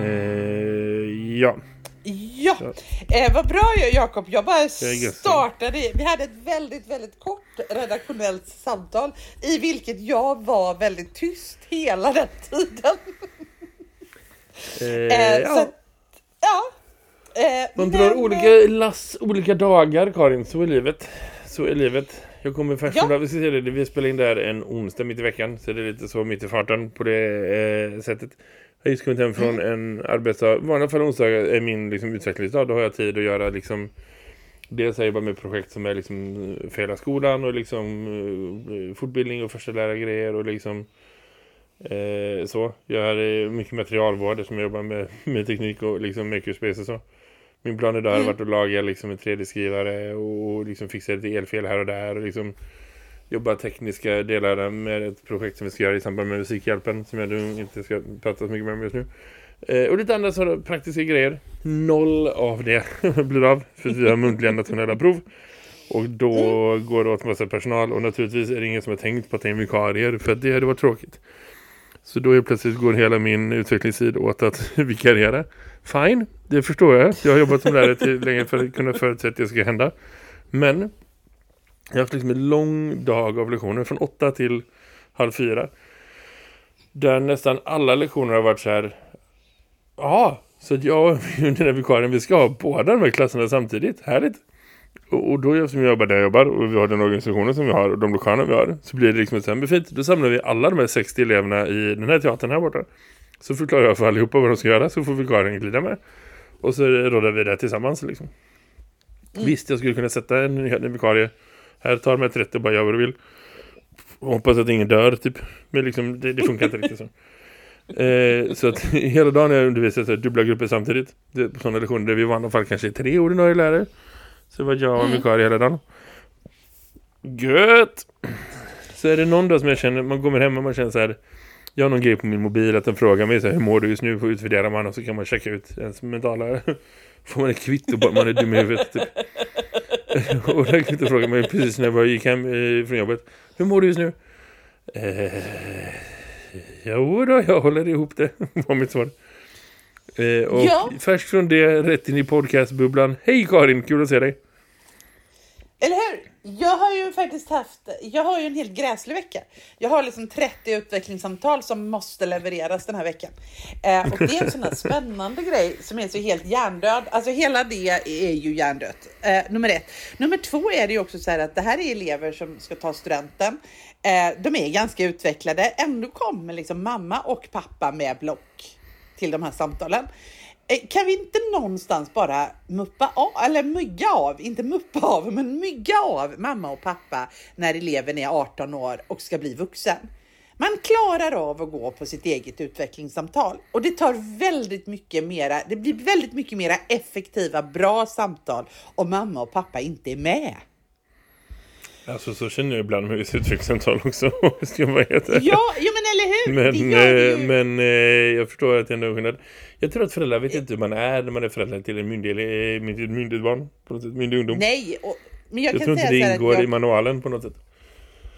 Eh, ja. Ja, eh, vad bra Jakob. Jag bara startade. Vi hade ett väldigt, väldigt kort redaktionellt samtal i vilket jag var väldigt tyst hela den tiden. Eh, Eh, ja. att, ja. Eh, Man men, drar eh, olika lass olika dagar Karin, så är livet. Så är livet. Jag kommer först Ja. vi, ska det, vi spelar in där en onsdag mitt i veckan så det är lite så mitt i farten på det eh, sättet. Jag har just kommit hem från en arbetsdag. Vanliga fall onsdagar är min liksom, utvecklingsdag. Då har jag tid att göra liksom Dels har jag jobbat med projekt som är liksom för hela skolan och liksom eh, fortbildning och första lära grejer och liksom eh, så. Jag har eh, mycket materialvård som jag jobbar med, med teknik och liksom makerspace och så. Min plan idag har varit att laga liksom en 3D-skrivare och liksom fixa lite elfel här och där och liksom jobba tekniska delar med ett projekt som vi ska göra i samband med Musikhjälpen som jag nu inte ska prata så mycket med om just nu. Eh, och lite andra sådana praktiska grejer. Noll av det blir av för vi har muntliga nationella prov. Och då går det åt massa personal och naturligtvis är det ingen som har tänkt på att ta in vikarier för det hade varit tråkigt. Så då är plötsligt går hela min utvecklingstid åt att vikariera. Fine, det förstår jag. Jag har jobbat som lärare till länge för att kunna förutsätta att det ska hända. Men jag har haft liksom en lång dag av lektioner från åtta till halv fyra. Där nästan alla lektioner har varit så här. Ja, så att jag och den vikarien, vi ska ha båda de här klasserna samtidigt. Härligt. Och, och då eftersom jag jobbar där jag jobbar och vi har den organisationen som vi har och de lokalerna vi har så blir det liksom så här, men fint. Då samlar vi alla de här 60 eleverna i den här teatern här borta. Så förklarar jag för allihopa vad de ska göra så får vikarien glida med. Och så rådar vi det tillsammans liksom. Visst, jag skulle kunna sätta en, en vikarie. Här tar de här 30 och bara gör vad du vill. Och hoppas att ingen dör typ. Men liksom, det, det funkar inte riktigt så. Eh, så att hela dagen har jag undervisat så här, dubbla grupper samtidigt. Det, på sådana lektioner där vi i vanliga fall kanske tre ordinarie lärare. Så var jag och en vikarie hela dagen. Gött! Så är det någon dag som jag känner, man kommer hem och man känner så här. Jag har någon grej på min mobil att den frågar mig så här, hur mår du just nu? Får utvärderar man och så kan man checka ut ens mentala... Får man ett kvitto på att man är dum i huvudet typ. och det kvittot frågar man ju precis när jag bara gick hem eh, från jobbet. Hur mår du just nu? Eh, jo då, jag håller ihop det. var mitt svar. Eh, och Ja. först från det rätt in i podcastbubblan. Hej Karin, kul att se dig. Eller hur? Jag har ju faktiskt haft, jag har ju en helt gräslig vecka. Jag har liksom 30 utvecklingssamtal som måste levereras den här veckan. Eh, och det är en sån här spännande grej som är så helt hjärndöd. Alltså hela det är ju hjärndött. Eh, nummer ett. Nummer två är det ju också så här att det här är elever som ska ta studenten. Eh, de är ganska utvecklade. Ändå kommer liksom mamma och pappa med block till de här samtalen. Eh, Kan vi inte någonstans bara muppa av, eller mygga av, inte muppa av, men mygga av mamma och pappa när eleven är 18 år och ska bli vuxen? Man klarar av att gå på sitt eget utvecklingssamtal och det tar väldigt mycket mera, det blir väldigt mycket mera effektiva, bra samtal om mamma och pappa inte är med. Alltså så känner jag ibland med utvecklingssamtal också. Ska jag ärlig. Ja, ja men eller hur? Men, det det eh, men eh, jag förstår att det är en skillnad. Jag tror att föräldrar vet inte hur man är när man är förälder till en myndig, eh, myndig, myndig barn. På något sätt, myndig ungdom. Nej, och, men jag, jag kan tror inte säga det här att ingår jag, i manualen på något sätt.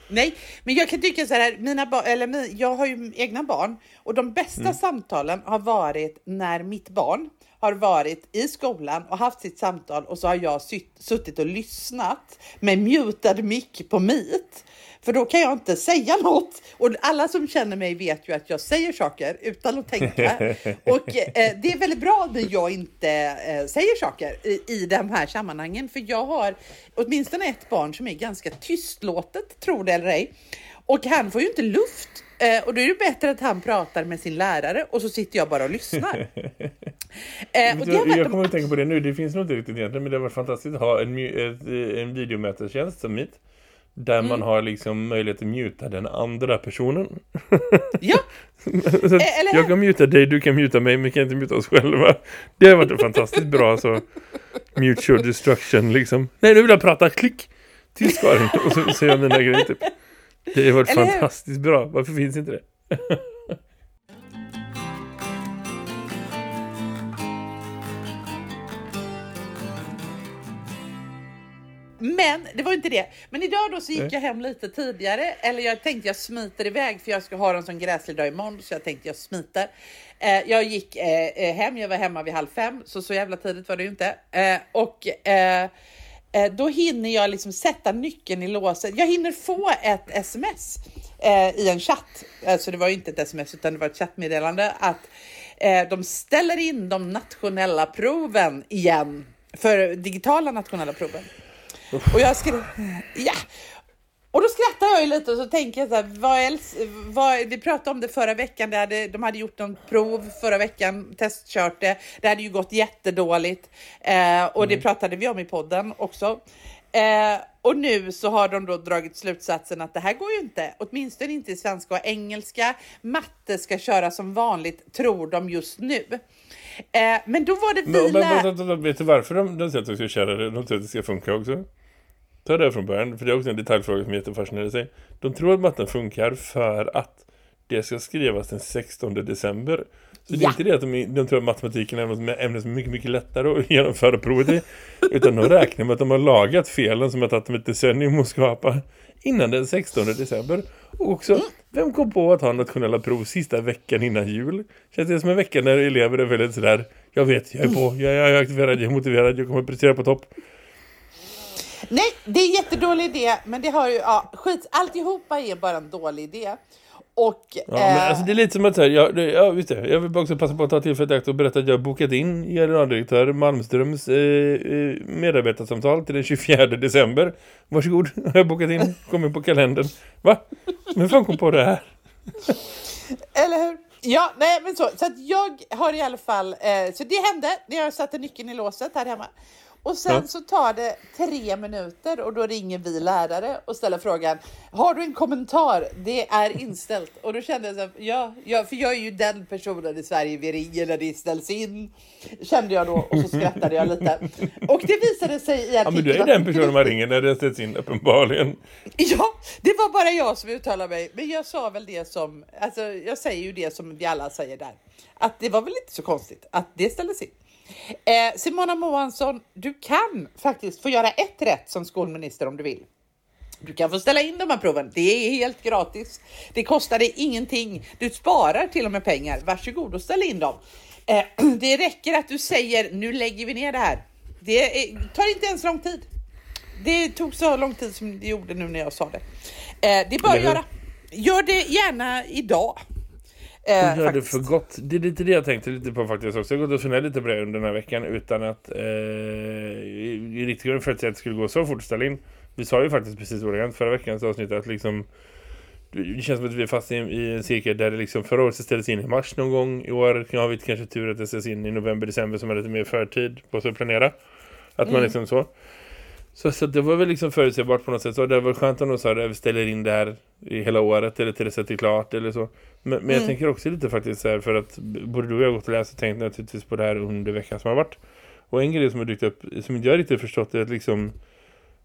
Nej, men jag kan tycka så här, mina eller min, jag har ju egna barn och de bästa Mm. samtalen har varit när mitt barn har varit i skolan och haft sitt samtal och så har jag suttit och lyssnat med mutad mick på Meet. För då kan jag inte säga något. Och alla som känner mig vet ju att jag säger saker utan att tänka. Och eh, det är väldigt bra när jag inte eh, säger saker i, i de här sammanhangen. För jag har åtminstone ett barn som är ganska tystlåtet, tror det eller ej. Och han får ju inte luft Eh, och då är det bättre att han pratar med sin lärare och så sitter jag bara och lyssnar. eh, och jag, kommer att tänka på det nu, det finns nog inte riktigt egentligen, men det varit fantastiskt att ha en, en videomätartjänst som mitt. Där mm. man har liksom möjlighet att muta den andra personen. Ja. Eller... Jag kan muta dig, du kan muta mig, men vi kan inte muta oss själva. Det har varit fantastiskt bra så mutual destruction liksom. Nej, nu vill jag prata, klick! Tyst Och så säger jag mina grejer typ. Det har varit Eller fantastiskt bra. Varför finns inte det? Men det var inte det. Men idag då så gick jag hem lite tidigare. Eller jag tänkte jag smiter iväg för jag ska ha en sån gräslig dag imorgon. Så jag tänkte jag smiter. Eh, jag gick eh, eh, hem, jag var hemma vid halv fem. Så så jävla tidigt var det ju inte. Eh, och eh, eh, då hinner jag liksom sätta nyckeln i låset. Jag hinner få ett sms i en chatt. Alltså det var ju inte ett sms utan det var ett chattmeddelande. Att de ställer in de nationella proven igen. För digitala nationella proven. Och jag skrev, ja. Och då skrattar jag ju lite och så tänker jag så här, vad, else, vad vi pratade om det förra veckan, det hade, de hade gjort en prov förra veckan, testkört det, det hade ju gått jättedåligt eh, och mm. det pratade vi om i podden också. Eh, och nu så har de då dragit slutsatsen att det här går ju inte, åtminstone inte i svenska och engelska. Matte ska köra som vanligt, tror de just nu. Eh, men då var det vi men, men, men, Vet du varför de, de säger att de ska köra det? De tror att det ska funka också. Ta det från början, för det är också en detaljfråga som jättefascinerar sig. De tror att matten funkar för att det ska skrivas den 16 december. Så det är inte det att de, de tror att matematiken är något ämne som är mycket, mycket lättare att genomföra provet i. Utan de räknar med att de har lagat felen som har tagit dem ett decennium att skapa innan den 16 december. Och också, mm. vem kom på att ha nationella prov sista veckan innan jul? Känns det som en vecka när elever är väldigt sådär, jag vet, jag är på, jag, jag är aktiverad, jag är motiverad, jag kommer prestera på topp. Nej, det är en jättedålig idé, men det har ju, ja, skit, alltihopa är bara en dålig idé. Och, ja, eh... men alltså det är lite som att säga, ja, det, ja, visst det, jag vill också passa på att ta tillfället och berätta att jag har bokat in generaldirektör Malmströms eh, eh, medarbetarsamtal till den 24 december. Varsågod, jag har bokat in, kommer på kalendern. Va? Men fan kom på det här? Eller hur? Ja, nej men så, så att jag har i alla fall, eh, så det hände, när jag satte nyckeln i låset här hemma. Och sen så tar det tre minuter och då ringer vi lärare och ställer frågan Har du en kommentar? Det är inställt. Och då kände jag så här, ja, ja, för jag är ju den personen i Sverige vi ringer när det ställs in. Kände jag då och så skrattade jag lite. Och det visade sig i artikeln. Ja, men du är den personen man ringer när det ställs in uppenbarligen. Ja, det var bara jag som uttalade mig. Men jag sa väl det som, alltså jag säger ju det som vi alla säger där. Att det var väl inte så konstigt att det ställdes in. Eh, Simona Moansson, du kan faktiskt få göra ett rätt som skolminister om du vill. Du kan få ställa in de här proven. Det är helt gratis. Det kostar dig ingenting. Du sparar till och med pengar. Varsågod och ställ in dem. Eh, det räcker att du säger nu lägger vi ner det här. Det är, tar inte ens lång tid. Det tog så lång tid som det gjorde nu när jag sa det. Eh, det att göra. Gör det gärna idag. Eh, gör det för gott. Det är lite det jag tänkte lite på faktiskt också. Jag har gått och funderat lite på det under den här veckan utan att eh, riktigt grund för att det skulle gå så fort att ställa in. Vi sa ju faktiskt precis ordagrant förra veckans avsnitt att liksom det känns som att vi är fast i, i en cirkel där det liksom förra året ställdes in i mars någon gång. I år har vi kanske tur att det ställs in i november, december som är lite mer förtid på att planera. Att mm. man liksom så. Så, så det var väl liksom förutsägbart på något sätt. Så det var skönt om de sa att vi ställer in det här i hela året eller till det sättet klart eller så. Men, men mm. jag tänker också lite faktiskt så här för att både du och jag har gått och läst och tänkt naturligtvis på det här under veckan som har varit. Och en grej som har dykt upp som inte jag riktigt förstått är att liksom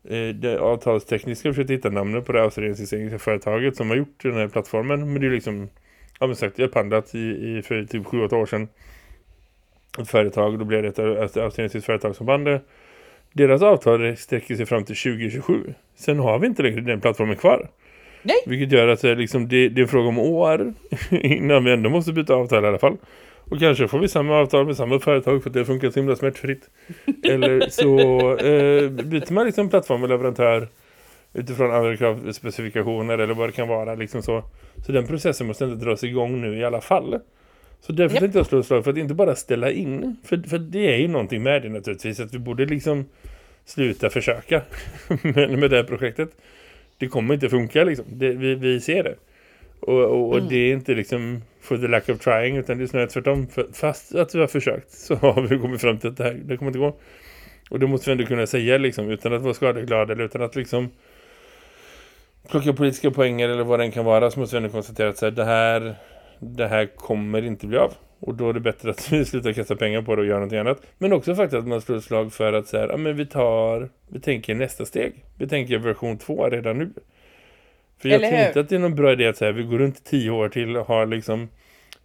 eh, det avtalstekniska försökt hitta namnet på det australiensiska företaget som har gjort den här plattformen. Men det är liksom, ja men sagt, jag har pandlat i, i för typ 7-8 år sedan ett företag, då blev det ett australiensiskt företag som band det deras avtal sträcker sig fram till 2027. Sen har vi inte längre den plattformen kvar. Nej. Vilket gör att det, liksom, det, det är en fråga om år innan vi ändå måste byta avtal i alla fall. Och kanske får vi samma avtal med samma företag för att det funkar så himla smärtfritt. Eller så eh, byter man liksom plattform och leverantör utifrån andra kravspecifikationer eller vad det kan vara. Liksom så. så den processen måste inte dras igång nu i alla fall. Så därför yep. tänkte jag slå ett slag för att inte bara ställa in. För, för det är ju någonting med det naturligtvis. Att vi borde liksom sluta försöka med, med det här projektet. Det kommer inte funka liksom. Det, vi, vi ser det. Och, och, och mm. det är inte liksom for the lack of trying utan det är snarare tvärtom. För, fast att vi har försökt så har vi kommit fram till att det här det kommer inte gå. Och det måste vi ändå kunna säga liksom, utan att vara skadeglada eller utan att liksom plocka politiska poänger eller vad den kan vara så måste vi ändå konstatera att så här, det, här, det här kommer inte bli av. Och då är det bättre att vi slutar kasta pengar på det och göra något annat. Men också faktiskt att man slår ett slag för att så här, ja, men vi tar, vi tänker nästa steg. Vi tänker version 2 redan nu. För jag tror inte att det är någon bra idé att så här, vi går runt tio år till och har liksom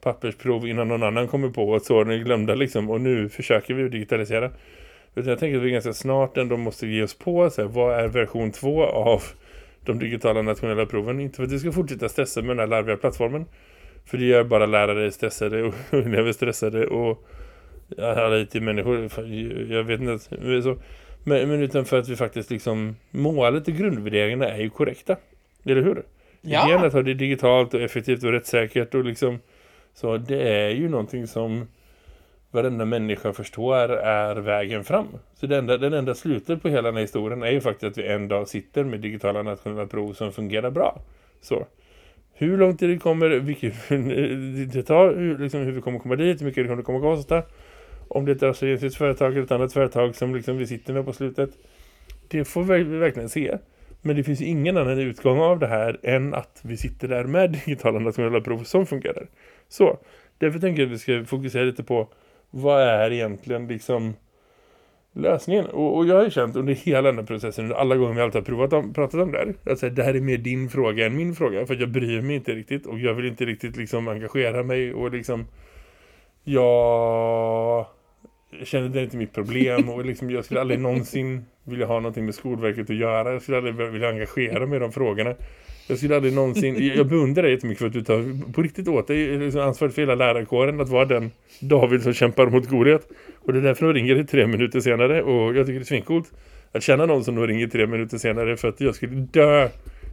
pappersprov innan någon annan kommer på att såren är glömda liksom. Och nu försöker vi digitalisera. Utan jag tänker att vi ganska snart ändå måste ge oss på så här, vad är version 2 av de digitala nationella proven. Inte för att vi ska fortsätta stressa med den här larviga plattformen. För det gör bara lärare stressade och elever stressade och alla IT-människor. Jag vet inte. Så. Men, men utan för att vi faktiskt liksom målet och grundvärderingarna är ju korrekta. Eller hur? Ja. Idén att ha det digitalt och effektivt och rättssäkert och liksom så det är ju någonting som varenda människa förstår är vägen fram. Så det enda, den enda slutet på hela den här historien är ju faktiskt att vi en dag sitter med digitala nationella prov som fungerar bra. Så hur långt det kommer, vilket det tar, hur, liksom, hur vi kommer komma dit, hur mycket det kommer komma att kosta. Om det är ett australiensiskt företag eller ett annat företag som liksom vi sitter med på slutet. Det får vi verkligen se. Men det finns ingen annan utgång av det här än att vi sitter där med digitala nationella prov som fungerar. Så, därför tänker jag att vi ska fokusera lite på vad är egentligen liksom lösningen. Och, och jag har ju känt under hela den här processen, under alla gånger vi alltid har provat om, pratat om det här, att säga, det här är mer din fråga än min fråga. För jag bryr mig inte riktigt och jag vill inte riktigt liksom engagera mig och liksom jag känner det är inte mitt problem och liksom, jag skulle aldrig någonsin vilja ha någonting med Skolverket att göra. Jag skulle aldrig vilja engagera mig i de frågorna. Jag skulle aldrig någonsin... Jag beundrar dig jättemycket för att du tar på riktigt åt dig eh, liksom ansvaret för hela lärarkåren att vara den David som kämpar mot Goliat. Och det är därför de ringer dig tre minuter senare och jag tycker det är svincoolt att känna någon som då ringer tre minuter senare för att jag skulle dö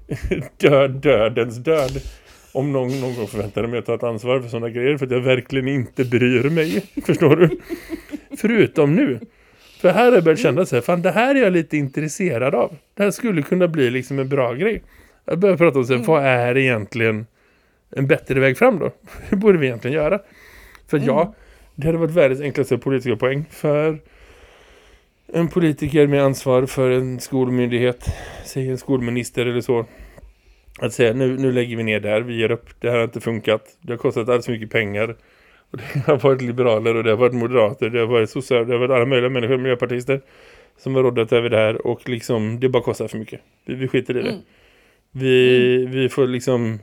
dö dödens död om någon, någon gång förväntade mig att ta ett ansvar för sådana grejer för att jag verkligen inte bryr mig. Förstår du? Förutom nu. För här har jag börjat känna sig, fan det här är jag lite intresserad av. Det här skulle kunna bli liksom en bra grej. Jag börjar prata om sig, mm. vad är egentligen en bättre väg fram då? Hur borde vi egentligen göra? För mm. ja, det hade varit världens enklaste politiska poäng för en politiker med ansvar för en skolmyndighet, säg en skolminister eller så. Att säga, nu, nu lägger vi ner där, vi ger upp, det här har inte funkat. Det har kostat alldeles mycket pengar. Och det har varit liberaler och det har varit moderater, det har varit sociala, det har varit alla möjliga människor, miljöpartister som har rådat över det här och liksom, det bara kostar för mycket. Vi, vi skiter i det. Mm. Vi, mm. vi får liksom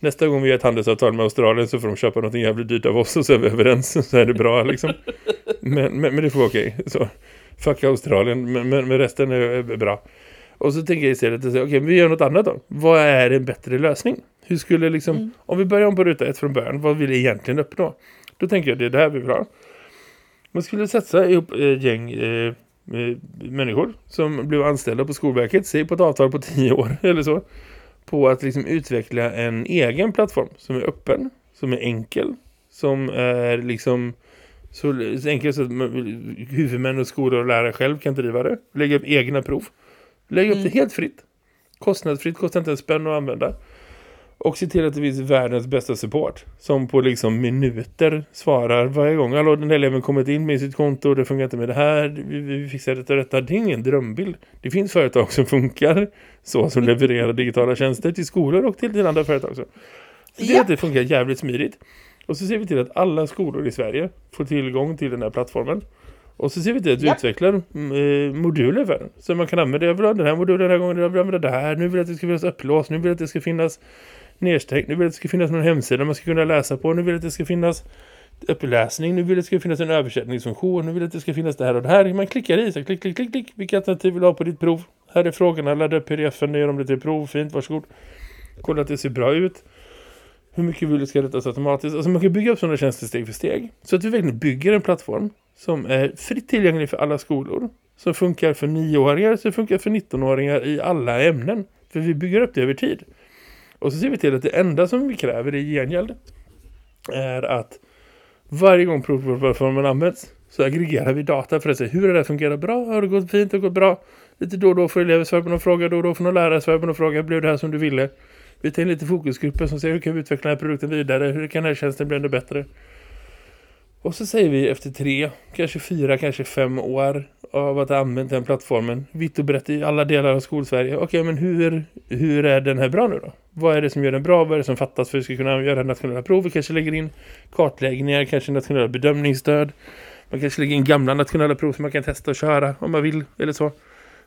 nästa gång vi har ett handelsavtal med Australien så får de köpa något jävligt dyrt av oss och så är vi överens så är det bra liksom. Men, men, men det får vara okej. Så, fuck Australien, men, men, men resten är, är, bra. Och så tänker jag istället att okej, okay, vi gör något annat då. Vad är en bättre lösning? Hur skulle liksom, mm. om vi börjar om på ruta ett från början, vad vill vi egentligen uppnå? Då tänker jag det är det här vi vill ha. Man skulle satsa ihop eh, gäng eh, människor som blev anställda på Skolverket, säg på ett avtal på tio år eller så, på att liksom utveckla en egen plattform som är öppen, som är enkel, som är liksom så enkelt så att huvudmän och skolor och lärare själv kan driva det. Lägga upp egna prov. Lägga upp mm. det helt fritt. Kostnadsfritt, kostar inte en spänn att använda. Och se till att det finns världens bästa support. Som på liksom minuter svarar varje gång. Hallå, den här eleven kommit in med sitt konto. Det funkar inte med det här. Vi, vi fixar detta och detta. Det är ingen drömbild. Det finns företag som funkar. Så som levererar digitala tjänster till skolor och till, till andra företag. Så, så det, ja. det funkar jävligt smidigt. Och så ser vi till att alla skolor i Sverige får tillgång till den här plattformen. Och så ser vi till att vi ja. utvecklar eh, moduler för den. Så man kan använda jag vill ha den här modulen den här gången, jag vill använda det här. Nu vill jag att det ska finnas upplås, nu vill jag att det ska finnas nedstängt. Nu vill jag att det ska finnas någon hemsida man ska kunna läsa på. Nu vill jag att det ska finnas uppläsning. Nu vill jag att det ska finnas en översättningsfunktion. Nu vill jag att det ska finnas det här och det här. Man klickar i sig. Klick, klick, klick, klick. Vilka alternativ vill du ha på ditt prov? Här är frågorna. Ladda upp pdf-en. Gör om det till prov. Fint, varsågod. Kolla att det ser bra ut. Hur mycket vill du ska rättas automatiskt? Alltså man kan bygga upp sådana tjänster steg för steg. Så att vi verkligen bygger en plattform som är fritt tillgänglig för alla skolor. Som funkar för nioåringar, som funkar för 19-åringar i alla ämnen. För vi bygger upp det över tid. Och så ser vi till att det enda som vi kräver i gengäld är att varje gång provplattformen används så aggregerar vi data för att se hur det där fungerar bra, har det gått fint, har det gått bra. Lite då och då får elever svara på någon fråga, då och då får någon lärare svara på någon fråga, blev det här som du ville? Vi tar in lite fokusgrupper som ser hur kan vi utveckla den här produkten vidare? Hur kan den här tjänsten bli ännu bättre? Och så säger vi efter tre, kanske fyra, kanske fem år av att ha använt den plattformen vitt och brett i alla delar av skolsverige. Okej, okay, men hur, hur är den här bra nu då? Vad är det som gör den bra? Vad är det som fattas för att vi ska kunna göra nationella prov? Vi kanske lägger in kartläggningar, kanske nationella bedömningsstöd. Man kanske lägger in gamla nationella prov som man kan testa och köra om man vill eller så.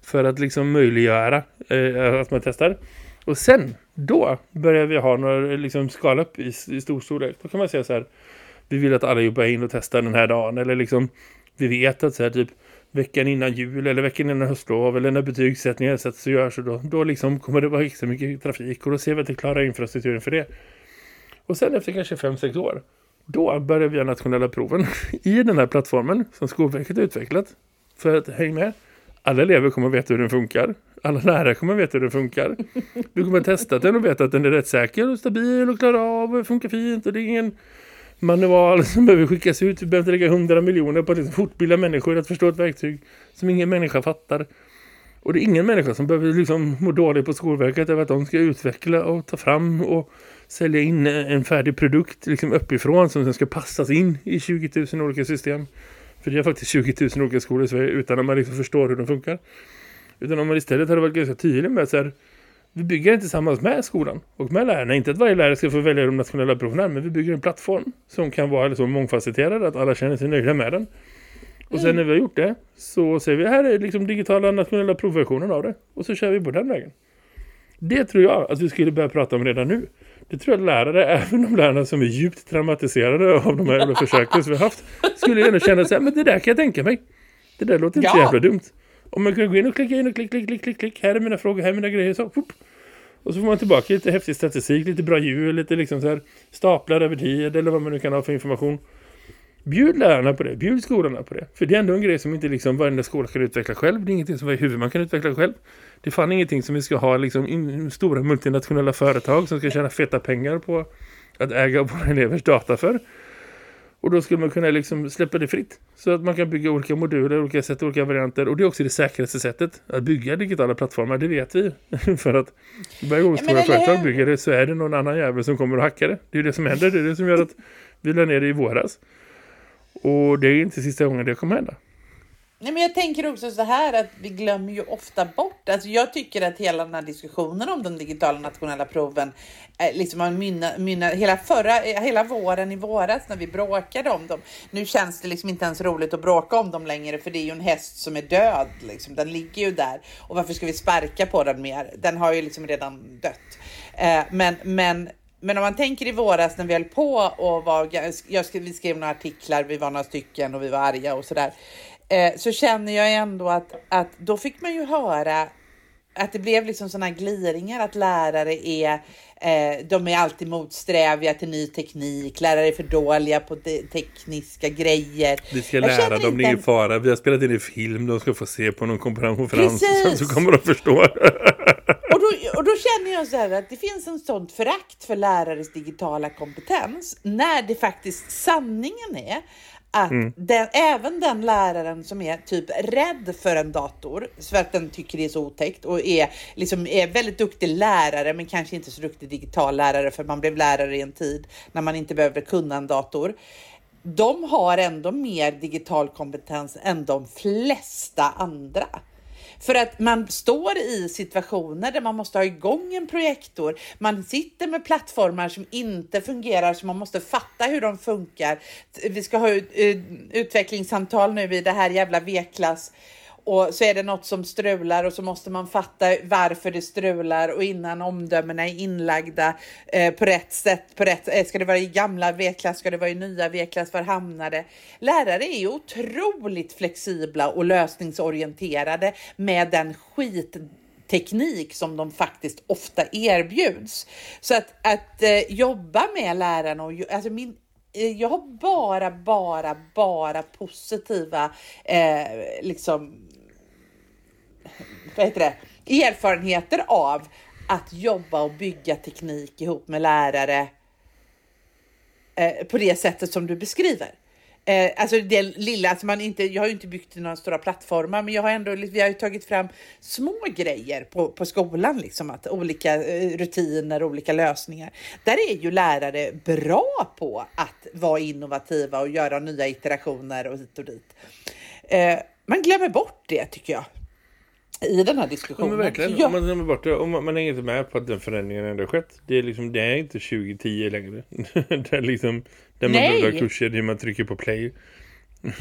För att liksom möjliggöra eh, att man testar. Och sen, då börjar vi ha några liksom skala upp i, i stor storlek. Då kan man säga så här, vi vill att alla jobbar in och testar den här dagen. Eller liksom, vi vet att så här typ veckan innan jul eller veckan innan höstlov eller när betygssättningen sätts och görs och då, då liksom kommer det vara extra mycket trafik och då ser vi att det klarar infrastrukturen för det. Och sen efter kanske 5-6 år då börjar vi göra nationella proven i den här plattformen som Skolverket har utvecklat. För att häng med, alla elever kommer att veta hur den funkar. Alla lärare kommer att veta hur den funkar. Du kommer att testa den och veta att den är rätt säker och stabil och klarar av och funkar fint. Och det är ingen manual som behöver skickas ut. Vi behöver lägga hundra miljoner på att liksom fortbilda människor att förstå ett verktyg som ingen människa fattar. Och det är ingen människa som behöver liksom må dåligt på Skolverket över att de ska utveckla och ta fram och sälja in en färdig produkt liksom uppifrån som sen ska passas in i 20 000 olika system. För det är faktiskt 20 000 olika skolor i Sverige utan att man liksom förstår hur de funkar. Utan om man istället hade varit ganska tydlig med att så här, vi bygger inte tillsammans med skolan och med lärarna. Inte att varje lärare ska få välja de nationella proven men vi bygger en plattform som kan vara så mångfacetterad att alla känner sig nöjda med den. Och sen när vi har gjort det så ser vi här är liksom digitala nationella provversionen av det. Och så kör vi på den vägen. Det tror jag att vi skulle börja prata om redan nu. Det tror jag lärare, även de lärarna som är djupt traumatiserade av de här försöken som vi har haft, skulle ändå känna så här, men det där kan jag tänka mig. Det där låter inte ja. så jävla dumt. Om man kan gå in och klicka in och klick, klick, klick, klick, klick. Här är mina frågor, här är mina grejer. Så, whoop. Och så får man tillbaka lite häftig statistik, lite bra djur, lite liksom så här staplar över tid eller vad man nu kan ha för information. Bjud lärarna på det, bjud skolorna på det. För det är ändå en grej som inte liksom varenda skola kan utveckla själv. Det är ingenting som varje huvudman kan utveckla själv. Det är fan ingenting som vi ska ha liksom in, stora multinationella företag som ska tjäna feta pengar på att äga våra elevers data för. Och då skulle man kunna liksom släppa det fritt. Så att man kan bygga olika moduler, olika sätt, olika varianter. Och det är också det säkraste sättet att bygga digitala plattformar, det vet vi. För att varje gång stora företag bygger det så är det någon annan jävel som kommer att hacka det. Det är det som händer, det är det som gör att vi lär ner det i våras. Och det är inte sista gången det kommer hända. Nej, men jag tänker också så här att vi glömmer ju ofta bort. Alltså jag tycker att hela den här diskussionen om de digitala nationella proven, eh, liksom man mynna, mynna, hela förra, eh, hela våren i våras när vi bråkade om dem. Nu känns det liksom inte ens roligt att bråka om dem längre för det är ju en häst som är död. Liksom. Den ligger ju där. Och varför ska vi sparka på den mer? Den har ju liksom redan dött. Eh, men, men men om man tänker i våras när vi höll på och var, jag skrev, vi skrev några artiklar, vi var några stycken och vi var arga och sådär. Eh, så känner jag ändå att, att då fick man ju höra att det blev liksom sådana gliringar att lärare är, eh, de är alltid motsträviga till ny teknik, lärare är för dåliga på te tekniska grejer. Vi ska lära dem, det är ingen fara, vi har spelat in i film, de ska få se på någon konferens sen så kommer de förstå. och, då, och då känner jag så här att det finns en sånt förakt för lärares digitala kompetens när det faktiskt sanningen är att mm. den, även den läraren som är typ rädd för en dator för att den tycker det är så otäckt och är, liksom, är väldigt duktig lärare men kanske inte så duktig digital lärare för man blev lärare i en tid när man inte behövde kunna en dator. De har ändå mer digital kompetens än de flesta andra. För att man står i situationer där man måste ha igång en projektor. Man sitter med plattformar som inte fungerar så man måste fatta hur de funkar. Vi ska ha eh, utvecklingssamtal nu i det här jävla V-klass och så är det något som strular och så måste man fatta varför det strular och innan omdömena är inlagda eh, på rätt sätt. På rätt, eh, ska det vara i gamla V-klass? Ska det vara i nya V-klass? Var hamnar det? Lärare är ju otroligt flexibla och lösningsorienterade med den skit teknik som de faktiskt ofta erbjuds. Så att, att eh, jobba med lärarna och alltså min eh, jag har bara, bara, bara positiva eh, liksom vad heter det, erfarenheter av att jobba och bygga teknik ihop med lärare eh, på det sättet som du beskriver. Eh, alltså det lilla, alltså man inte, jag har ju inte byggt några stora plattformar, men jag har ändå, vi har ju tagit fram små grejer på, på skolan, liksom att olika eh, rutiner, olika lösningar. Där är ju lärare bra på att vara innovativa och göra nya iterationer och hit och dit. Eh, man glömmer bort det tycker jag i den här diskussionen. Ja, men verkligen. Ja. Om man bort det, om man, man är inte med på att den förändringen ändå skett. Det är, liksom, det är inte 2010 längre. det är liksom där man drar kurser, där man trycker på play.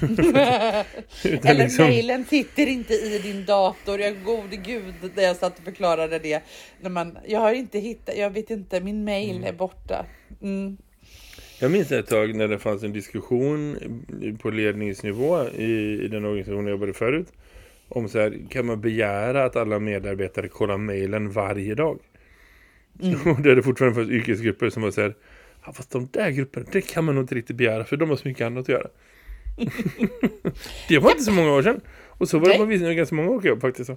Eller liksom... mejlen sitter inte i din dator. Jag gode gud där jag satt och förklarade det. När man, jag har inte hittat, jag vet inte, min mejl mm. är borta. Mm. Jag minns ett tag när det fanns en diskussion på ledningsnivå i, i den organisationen jag jobbade förut om så här, kan man begära att alla medarbetare kollar mejlen varje dag? Mm. Och det är det fortfarande för yrkesgrupper som var så här, ja, fast de där grupperna, det kan man nog inte riktigt begära för de har så mycket annat att göra. det var inte så många år sedan. Och så var det man ganska många år jobb faktiskt.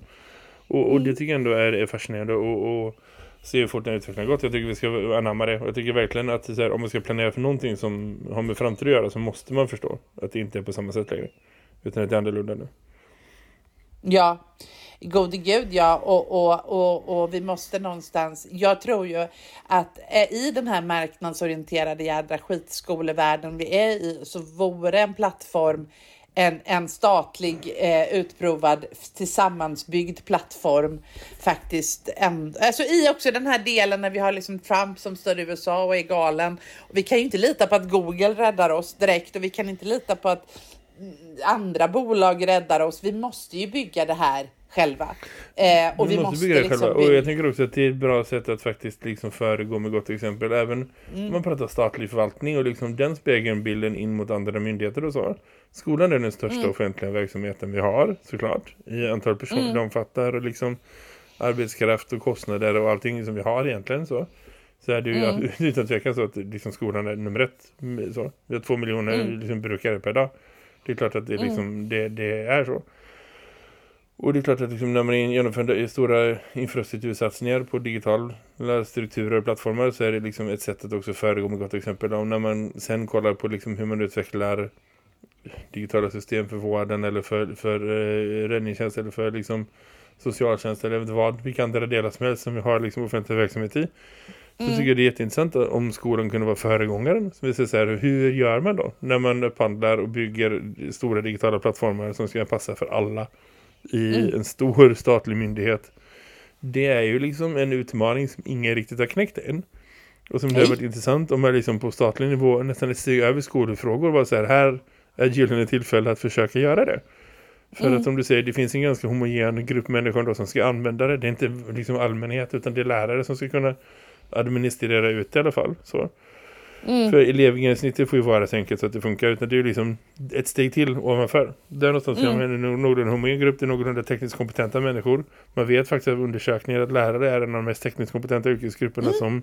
Och, och det mm. tycker jag ändå är, är fascinerande och, och se hur fort den utvecklingen har gått. Jag tycker vi ska anamma det. Och jag tycker verkligen att här, om man ska planera för någonting som har med framtid att göra så måste man förstå att det inte är på samma sätt längre. Utan att det är annorlunda nu. Ja, gode gud ja. Och, och, och, och vi måste någonstans, jag tror ju att eh, i den här marknadsorienterade jädra skitskolevärlden vi är i så vore en plattform en, en statlig eh, utprovad tillsammansbyggd plattform faktiskt. En, alltså i också den här delen när vi har liksom Trump som stör USA och är galen. Och vi kan ju inte lita på att Google räddar oss direkt och vi kan inte lita på att andra bolag räddar oss. Vi måste ju bygga det här själva. Eh, och vi, vi måste, måste, bygga det liksom själva. Och jag tänker också att det är ett bra sätt att faktiskt liksom föregå med gott exempel. Även mm. om man pratar statlig förvaltning och liksom den spegelbilden in mot andra myndigheter och så. Skolan är den största mm. offentliga verksamheten vi har, såklart. I antal personer mm. det omfattar och liksom arbetskraft och kostnader och allting som vi har egentligen så. Så är det ju mm. utan tvekan så att liksom skolan är nummer ett. Så. Vi har två miljoner mm. liksom brukare per dag. Det är klart att det, mm. liksom, mm. det, det är så. Och det är klart att liksom när man genomför stora infrastruktursatsningar på digitala strukturer och plattformar så är det liksom ett sätt att också föregå med gott exempel. Och när man sen kollar på liksom hur man utvecklar digitala system för vården eller för, för uh, räddningstjänst eller för liksom socialtjänst eller vad, vilka andra delar som helst som vi har liksom offentlig verksamhet i. Så mm. tycker jag det är jätteintressant om skolan kunde vara föregångaren. Så vi så här, hur gör man då när man upphandlar och bygger stora digitala plattformar som ska passa för alla i mm. en stor statlig myndighet. Det är ju liksom en utmaning som ingen riktigt har knäckt än. Och som det har varit intressant om man liksom på statlig nivå nästan steg över skolfrågor var så här, här är gyllene tillfälle att försöka göra det. För mm. att som du säger, det finns en ganska homogen grupp människor då som ska använda det. Det är inte liksom allmänhet utan det är lärare som ska kunna administrera ut det i alla fall. Så. Mm. För elevgränssnittet får ju vara så enkelt så att det funkar. Utan det är ju liksom ett steg till ovanför. Där någonstans mm. är en någorlunda homogen grupp. Det är någorlunda tekniskt kompetenta människor. Man vet faktiskt av undersökningar att lärare är en av de mest tekniskt kompetenta yrkesgrupperna mm. som,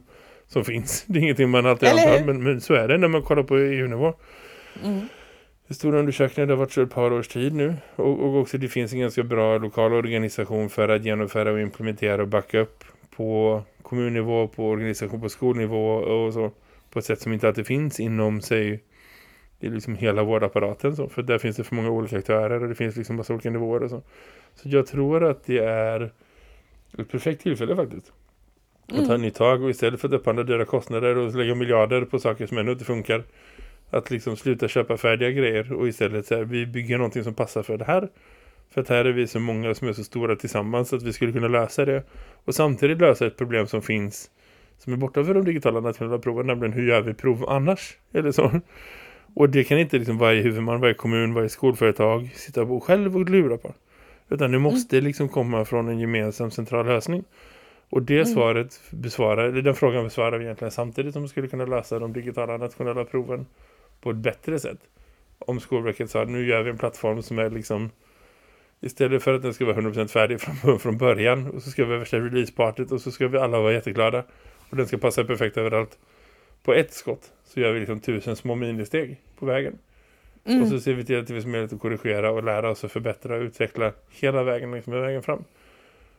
som finns. Det är ingenting man alltid antar. Men, men så är det när man kollar på EU-nivå. Mm. Stora undersökningar, det har varit så ett par års tid nu. Och, och också det finns en ganska bra lokal organisation för att genomföra och implementera och backa upp på kommunnivå, på organisation, på skolnivå och så. På ett sätt som inte alltid finns inom sig det är liksom hela vårdapparaten så. För där finns det för många olika aktörer och det finns liksom massa olika nivåer och så. Så jag tror att det är ett perfekt tillfälle faktiskt. Mm. Att ta en ny tag och istället för att upphandla dyra kostnader och lägga miljarder på saker som ännu inte funkar. Att liksom sluta köpa färdiga grejer och istället så vi bygger någonting som passar för det här. För att här är vi så många som är så stora tillsammans att vi skulle kunna lösa det. Och samtidigt lösa ett problem som finns som är borta för de digitala nationella proven, nämligen hur gör vi prov annars? Eller så. Och det kan inte liksom varje huvudman, varje kommun, varje skolföretag sitta på själv och lura på. Utan det måste mm. liksom komma från en gemensam central lösning. Och det mm. svaret besvarar, eller den frågan besvarar vi egentligen samtidigt som vi skulle kunna lösa de digitala nationella proven på ett bättre sätt. Om Skolverket sa nu gör vi en plattform som är liksom Istället för att den ska vara 100% färdig från, från början. Och så ska vi ha värsta releasepartyt och så ska vi alla vara jätteglada. Och den ska passa perfekt överallt. På ett skott så gör vi liksom tusen små ministeg på vägen. Mm. Och så ser vi till att det finns möjlighet att korrigera och lära oss att förbättra och utveckla hela vägen liksom vägen fram.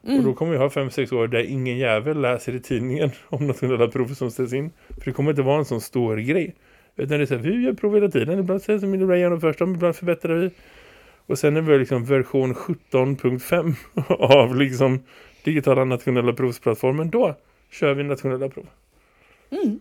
Mm. Och då kommer vi ha fem sex år där ingen jävel läser i tidningen om nationella prov som ställs in. För det kommer inte vara en sån stor grej. Utan det är så här, vi gör prov hela tiden. Ibland säger som vi genomförs dem, ibland förbättrar vi. Och sen är vi liksom version 17.5 av liksom digitala nationella provsplattformen. Då kör vi nationella prov. Mm.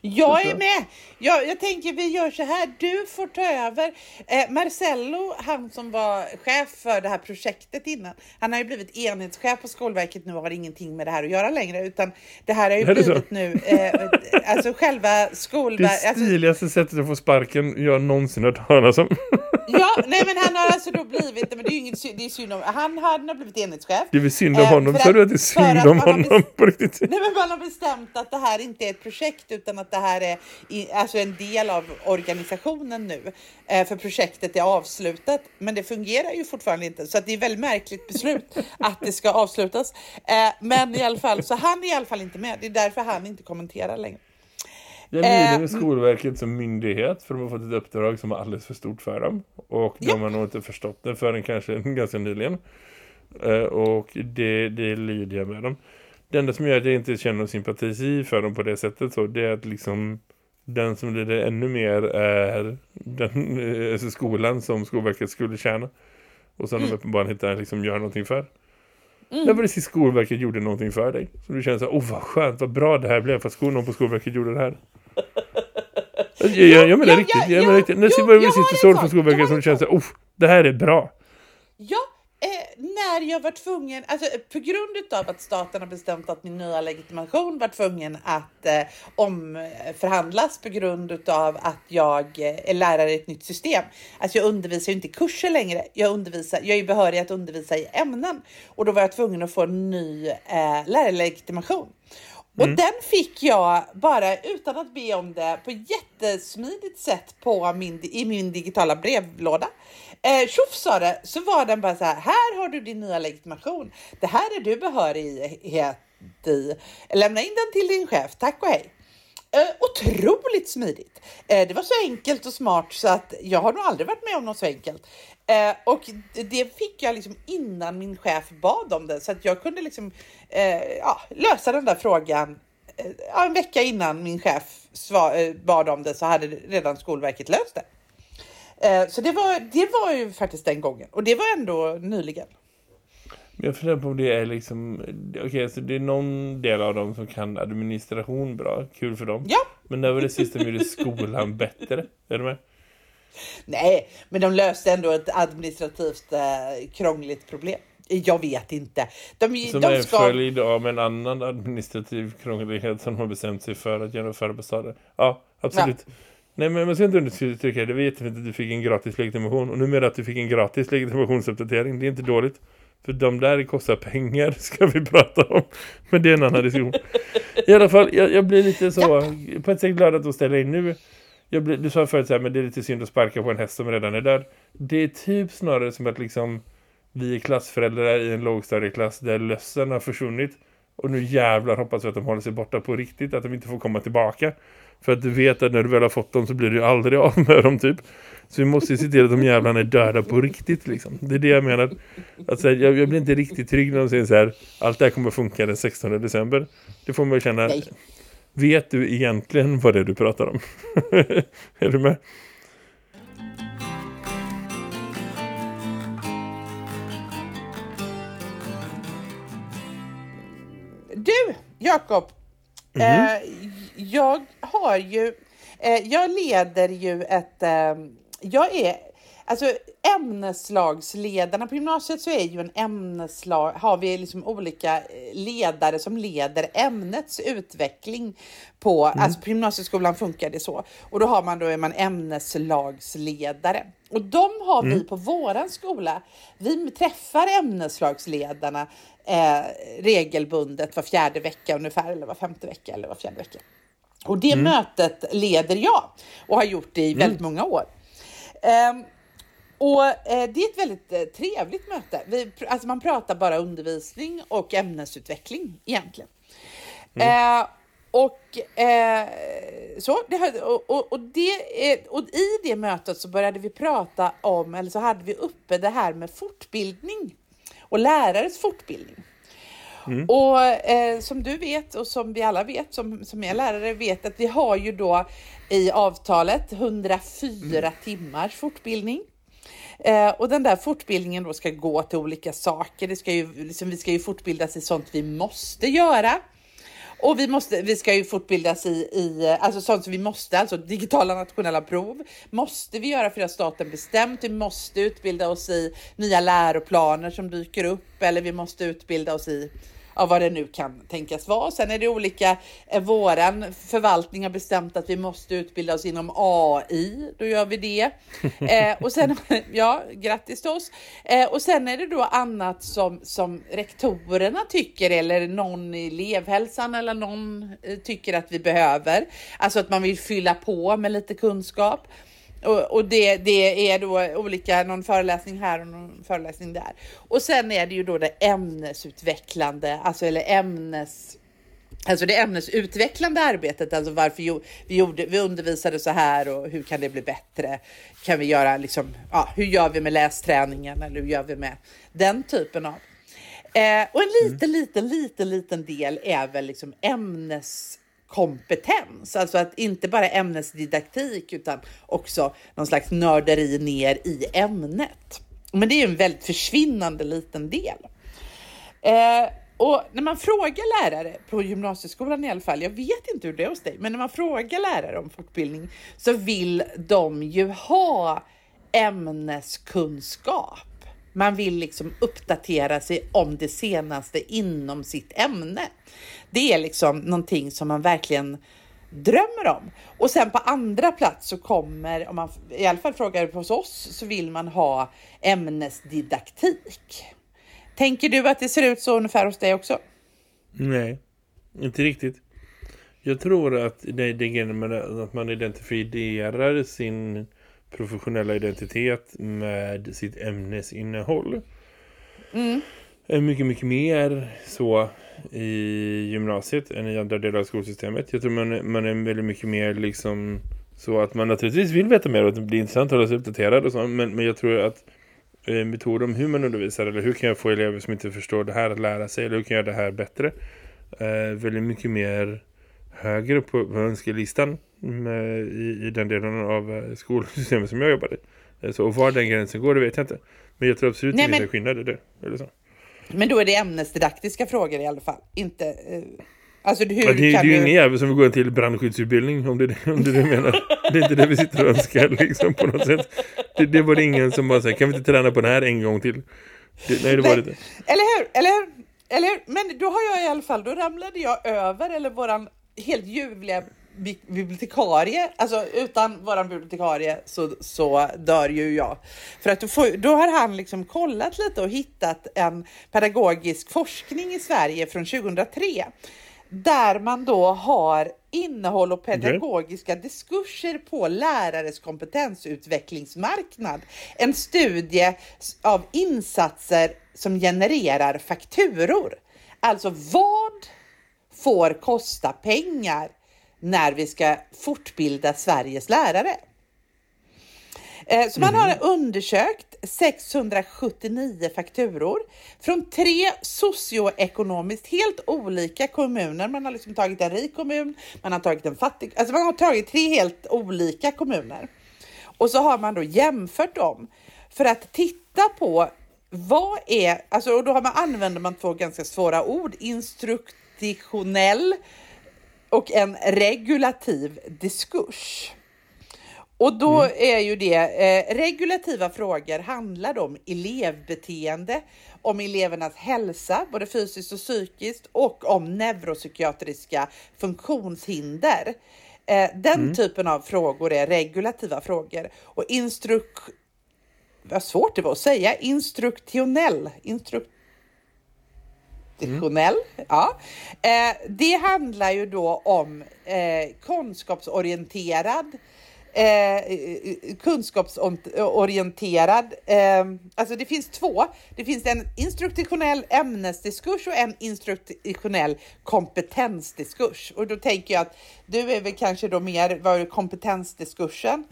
Jag är med. Jag, jag tänker vi gör så här. Du får ta över. Eh, Marcello, han som var chef för det här projektet innan. Han har ju blivit enhetschef på Skolverket nu och har ingenting med det här att göra längre. Utan det här har ju blivit nu. Eh, alltså själva Skolverket. Det stiligaste alltså, sättet att få sparken jag någonsin hört talas om. Ja, nej men han har alltså då blivit, men det är ju inget det är synd om, han, har blivit enhetschef. Det är väl synd om eh, honom, sa du att det är synd om honom på riktigt? Nej men man har bestämt att det här inte är ett projekt utan att det här är i, alltså en del av organisationen nu. Eh, för projektet är avslutat, men det fungerar ju fortfarande inte. Så det är väldigt märkligt beslut att det ska avslutas. Eh, men i alla fall, så han är i alla fall inte med. Det är därför han inte kommenterar längre. Jag lider med Skolverket som myndighet för de har fått ett uppdrag som är alldeles för stort för dem. Och de ja. har nog inte förstått det förrän kanske ganska nyligen. Uh, och det, det lider jag med dem. Det enda som gör att jag inte känner någon sympati för dem på det sättet så det är att liksom den som lider ännu mer är den alltså skolan som Skolverket skulle tjäna. Och som mm. de uppenbarligen inte liksom gör någonting för. Mm. När var det sist Skolverket gjorde någonting för dig? Så du känner så här, oh vad skönt, vad bra det här blev för att någon på Skolverket gjorde det här. Jag, jag, jag menar ja, riktigt, jag menar riktigt. När var det sist du såg på Skolverket som du känner så här, oh det här är bra. Ja, eh, när jag var tvungen, alltså på grund av att staten har bestämt att min nya legitimation var tvungen att eh, omförhandlas på grund av att jag eh, är lärare i ett nytt system. Alltså jag undervisar ju inte kurser längre. Jag undervisar, jag är behörig att undervisa i ämnen och då var jag tvungen att få en ny eh, lärarlegitimation. Och mm. den fick jag bara utan att be om det på jättesmidigt sätt på min, i min digitala brevlåda. Eh, tjoff sa det, så var den bara så här, här har du din nya legitimation. Det här är du behörighet i. Lämna in den till din chef, tack och hej. Eh, otroligt smidigt. Eh, det var så enkelt och smart så att jag har nog aldrig varit med om något så enkelt. Eh, och det fick jag liksom innan min chef bad om det så att jag kunde liksom ja, lösa den där frågan ja, en vecka innan min chef bad om det så hade redan Skolverket löst det. Så det var, det var ju faktiskt den gången och det var ändå nyligen. Jag funderar på om det är liksom, okej okay, så det är någon del av dem som kan administration bra, kul för dem. Ja. Men när var det sista de gjorde skolan bättre? Är du med? Nej, men de löste ändå ett administrativt eh, krångligt problem. Jag vet inte. De, som de är ska... följd av en annan administrativ krånglighet som de har bestämt sig för att genomföra på staden. Ja, absolut. Ja. Nej, men man ska inte understryka det. Det var jättefint att du fick en gratis legitimation. Och numera att du fick en gratis legitimationsuppdatering. Det är inte dåligt. För de där kostar pengar ska vi prata om. Men det är en annan diskussion. I alla fall, jag, jag blir lite så... På ett sätt glad att du ställer in nu. Jag blir, du sa förut så här, men det är lite synd att sparka på en häst som redan är död. Det är typ snarare som att liksom vi är klassföräldrar i en lågstadieklass där lössen har försvunnit. Och nu jävlar hoppas vi att de håller sig borta på riktigt, att de inte får komma tillbaka. För att du vet att när du väl har fått dem så blir du aldrig av med dem typ. Så vi måste ju se till att de jävlarna är döda på riktigt liksom. Det är det jag menar. Alltså, jag, jag blir inte riktigt trygg när de säger så här, allt det här kommer funka den 16 december. Det får man ju känna, Nej. vet du egentligen vad det är du pratar om? är du med? Du, Jakob. Mm -hmm. eh, jag har ju, eh, jag leder ju ett, eh, jag är, alltså ämneslagsledarna på gymnasiet så är ju en ämneslag, har vi liksom olika eh, ledare som leder ämnets utveckling på, mm. alltså på gymnasieskolan funkar det så. Och då har man då är man ämneslagsledare. Och de har mm. vi på våran skola. Vi träffar ämneslagsledarna eh, regelbundet var fjärde vecka ungefär, eller var femte vecka eller var fjärde vecka. Och det mm. mötet leder jag och har gjort det i väldigt mm. många år. Um, och eh, det är ett väldigt eh, trevligt möte. Vi, alltså man pratar bara undervisning och ämnesutveckling egentligen. Mm. Eh, och, eh, så, det, och, och, och, det, och i det mötet så började vi prata om, eller så hade vi uppe det här med fortbildning och lärares fortbildning. Mm. Och eh, som du vet och som vi alla vet, som, som är lärare vet, att vi har ju då i avtalet 104 mm. timmars fortbildning. Eh, och den där fortbildningen då ska gå till olika saker. Det ska ju, liksom, vi ska ju fortbildas i sånt vi måste göra. Och vi, måste, vi ska ju fortbildas i, i alltså sånt som vi måste, alltså digitala nationella prov måste vi göra för att staten bestämt. Vi måste utbilda oss i nya läroplaner som dyker upp eller vi måste utbilda oss i av vad det nu kan tänkas vara. Sen är det olika, våran förvaltning har bestämt att vi måste utbilda oss inom AI, då gör vi det. eh, och sen, ja, grattis till oss. Eh, och sen är det då annat som, som rektorerna tycker eller någon i elevhälsan eller någon eh, tycker att vi behöver. Alltså att man vill fylla på med lite kunskap. Och, och det, det, är då olika, någon föreläsning här och någon föreläsning där. Och sen är det ju då det ämnesutvecklande, alltså eller ämnes Alltså det ämnesutvecklande arbetet, alltså varför vi, gjorde, vi undervisade så här och hur kan det bli bättre? Kan vi göra liksom, ja, hur gör vi med lästräningen eller hur gör vi med den typen av? Eh, och en liten, mm. liten, liten, liten del är väl liksom ämnes kompetens. Alltså att inte bara ämnesdidaktik utan också någon slags nörderi ner i ämnet. Men det är en väldigt försvinnande liten del. Eh, och när man frågar lärare på gymnasieskolan i alla fall, jag vet inte hur det är hos dig, men när man frågar lärare om fortbildning så vill de ju ha ämneskunskap. Man vill liksom uppdatera sig om det senaste inom sitt ämne. Det är liksom någonting som man verkligen drömmer om. Och sen på andra plats så kommer, om man i alla fall frågar hos oss, så vill man ha ämnesdidaktik. Tänker du att det ser ut så ungefär hos dig också? Nej, inte riktigt. Jag tror att det, det är att man identifierar sin professionella identitet med sitt ämnesinnehåll. Mm. Är mycket, mycket mer så i gymnasiet än i andra delar av skolsystemet. Jag tror man, man är väldigt mycket mer liksom så att man naturligtvis vill veta mer och att det blir intressant att hålla sig uppdaterad och så, men, men jag tror att eh, metod om hur man undervisar eller hur kan jag få elever som inte förstår det här att lära sig eller hur kan jag göra det här bättre eh, väldigt mycket mer högre på, på önskelistan i, i den delen av eh, skolsystemet som jag jobbade i. Så, och var den gränsen går, det vet jag inte. Men jag tror absolut att det finns skillnader där. Eller så. Men då är det ämnesdidaktiska frågor i alla fall. Inte... Eh, alltså hur ja, det, det är ju ingen jävel som vill gå en till brandskyddsutbildning om det, om det du menar. Det är inte det vi sitter och önskar liksom på något sätt. Det, det var det ingen som bara säger, kan vi inte träna på den här en gång till? Det, nej, det var det inte. Eller hur? Eller hur? Eller hur? Men då har jag i alla fall, då ramlade jag över, eller våran helt ljuvliga bibliotekarie, alltså utan våran bibliotekarie så, så dör ju jag. För att då, får, då har han liksom kollat lite och hittat en pedagogisk forskning i Sverige från 2003 där man då har innehåll och pedagogiska okay. diskurser på lärares kompetensutvecklingsmarknad. En studie av insatser som genererar fakturor. Alltså vad får kosta pengar när vi ska fortbilda Sveriges lärare. Eh, så man har mm. undersökt 679 fakturor från tre socioekonomiskt helt olika kommuner. Man har liksom tagit en rik kommun, man har tagit en fattig, alltså man har tagit tre helt olika kommuner. Och så har man då jämfört dem för att titta på vad är, alltså och då har man, använder man två ganska svåra ord, instruktionell och en regulativ diskurs. Och då mm. är ju det, eh, regulativa frågor handlar om elevbeteende, om elevernas hälsa, både fysiskt och psykiskt, och om neuropsykiatriska funktionshinder. Eh, den mm. typen av frågor är regulativa frågor. Och instruk... Vad svårt det var att säga. Instruktionell. Instruk traditionell. Mm. Ja. Eh, det handlar ju då om eh, kunskapsorienterad Eh, kunskapsorienterad. Eh, alltså det finns två. Det finns en instruktionell ämnesdiskurs och en instruktionell kompetensdiskurs. Och då tänker jag att du är väl kanske då mer var kompetensdiskursen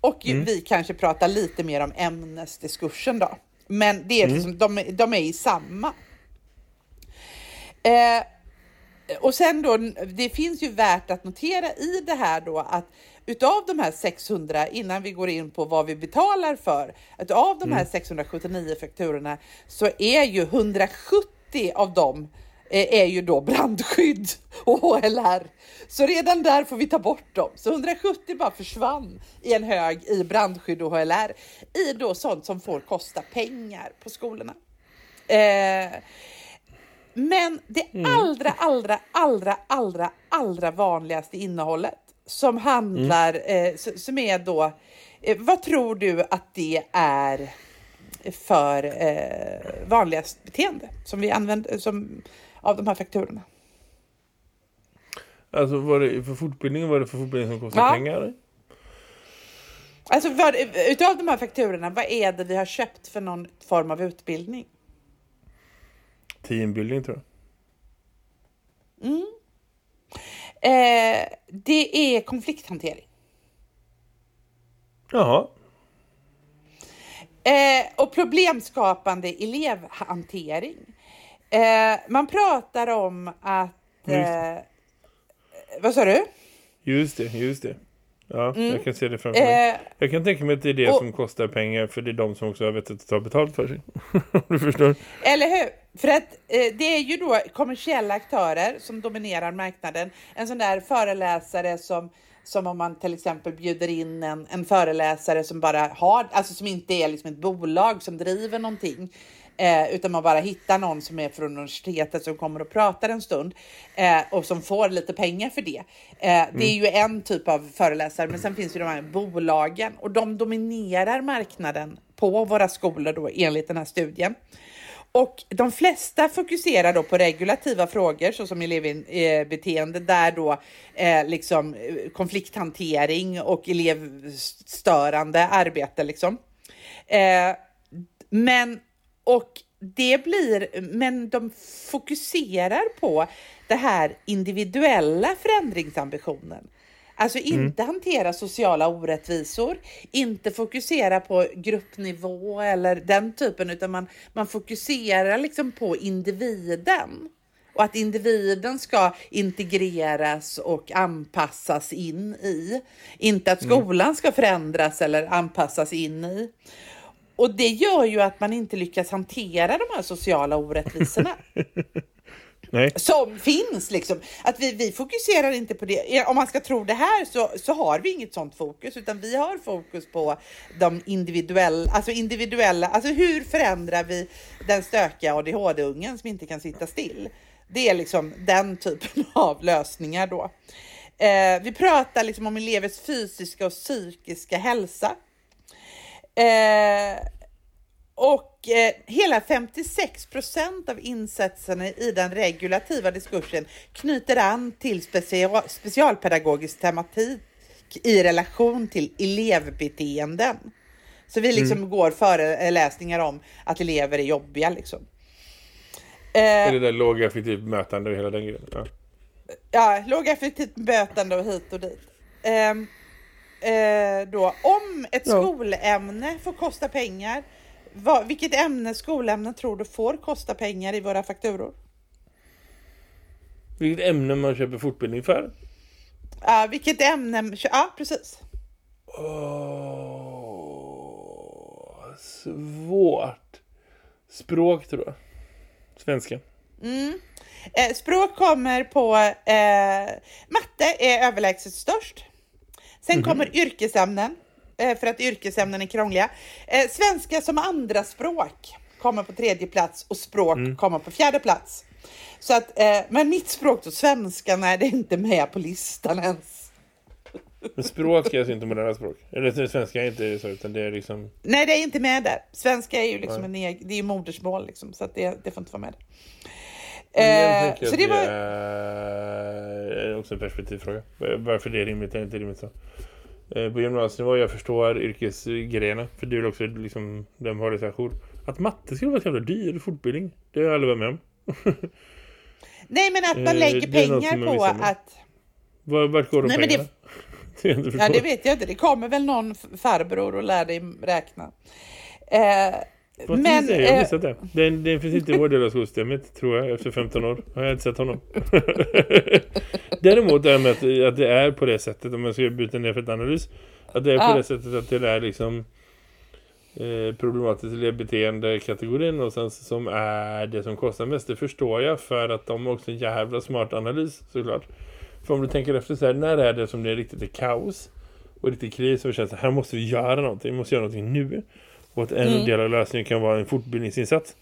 och mm. vi kanske pratar lite mer om ämnesdiskursen då. Men det är mm. liksom, de, de är i samma. Eh, och sen då, det finns ju värt att notera i det här då att utav de här 600, innan vi går in på vad vi betalar för, att av de här 679 fakturorna så är ju 170 av dem eh, är ju då brandskydd och HLR. Så redan där får vi ta bort dem. Så 170 bara försvann i en hög i brandskydd och HLR i då sånt som får kosta pengar på skolorna. Eh, men det allra, allra, allra, allra, allra vanligaste innehållet som handlar, eh, s- som är då, eh, vad tror du att det är för eh, vanligast beteende som vi använder som, av de här fakturorna? Alltså var det för fortbildning var det för fortbildning som kostar Ja. pengar? Alltså vad, utav de här fakturorna, vad är det vi har köpt för någon form av utbildning? Teambuilding tror jag. Eh, det är konflikthantering. Jaha. Eh, och problemskapande elevhantering. Eh, man pratar om att... Eh, vad sa du? Just det, just det. Ja, jag kan se det framför mig. Eh, Jag kan tänka mig att det är det och- som kostar pengar för det är de som också har vettigt att ta betalt för sig. Du förstår. eller hur? För att eh, det är ju då kommersiella aktörer som dominerar marknaden. En sån där föreläsare som, som om man till exempel bjuder in en, en föreläsare som bara har, alltså som inte är liksom ett bolag som driver någonting. Eh, utan man bara hittar någon som är från universitetet som kommer och pratar en stund eh, och som får lite pengar för det. Eh, det är ju en typ av föreläsare, men sen finns ju de här bolagen och de dominerar marknaden på våra skolor då enligt den här studien. Och de flesta fokuserar då på regulativa frågor såsom elevbeteende eh, där då eh, liksom eh, konflikthantering och elevstörande arbete liksom. Eh, men och det blir, men de fokuserar på det här individuella förändringsambitionen. Alltså inte hantera sociala orättvisor, inte fokusera på gruppnivå eller den typen, utan man, man fokuserar liksom på individen. Och att individen ska integreras och anpassas in i. Inte att skolan ska förändras eller anpassas in i. Och det gör ju att man inte lyckas hantera de här sociala orättvisorna Nej. som finns. Liksom. Att vi, vi fokuserar inte på det. Om man ska tro det här så, så har vi inget sånt fokus, utan vi har fokus på de individuella, alltså individuella, alltså hur förändrar vi den stökiga ADHD-ungen som inte kan sitta still? Det är liksom den typen av lösningar då. Eh, vi pratar liksom om elevers fysiska och psykiska hälsa. Eh, och eh, hela 56 procent av insatserna i den regulativa diskursen knyter an till special, specialpedagogisk tematik i relation till elevbeteenden. Så vi liksom går föreläsningar om att elever är jobbiga. Liksom. Eh, det där lågaffektivt mötande och hela den grejen. Ja. ja, lågaffektivt bötande och hit och dit. Ehm, eh, då, om ett Ja. skolämne får kosta pengar, vad, vilket ämne, skolämne tror du får kosta pengar i våra fakturor? Vilket ämne man köper fortbildning för? Ja, vilket ämne, ja precis. Åh, svårt. Språk tror jag. Svenska. Eh, språk kommer på, eh, matte är överlägset störst. Sen kommer yrkesämnen, för att yrkesämnen är krångliga. Eh, svenska som andra språk kommer på tredje plats och språk kommer på fjärde plats. Så att, eh, men mitt språk då, svenska, nej det är inte med på listan ens. Men språk är alltså inte moderna språk. Eller svenska är inte så utan det är liksom... Nej, det är inte med där. Svenska är ju liksom Nej. en egen, det är ju modersmål liksom, så att det, det får inte vara med. Jag Eh, så det var... är också en perspektivfråga. Varför det är rimligt eller inte rimligt så. Eh, På gymnasiet var jag förstår yrkesgrejerna. För det är också liksom, de har det jour. Att matte skulle vara så jävla dyr fortbildning. Det har jag aldrig varit med om. Nej, men att man Eh, lägger det pengar på att... Var, vart går de Nej, men det- pengarna? Det... jag inte Ja, det vet jag inte. Det kommer väl någon farbror och lär dig räkna. Eh, Men, jag har eh, missat det. Den, den finns inte i vår del av skolsystemet, tror jag, efter 15 år. Har jag inte sett honom. Däremot är med att, att det är på det sättet, om jag ska byta ner för ett analys, att det är på Ja. det sättet att det är liksom eh, problematiskt elevbeteende kategorin och sen som är det som kostar mest. Det förstår jag för att de har också en jävla smart analys såklart. För om du tänker efter så här, när är det som det är riktigt är kaos och riktigt kris och vi känner så här, här måste vi göra någonting, vi måste göra någonting nu. Och att en Mm. del av lösningen kan vara en fortbildningsinsats.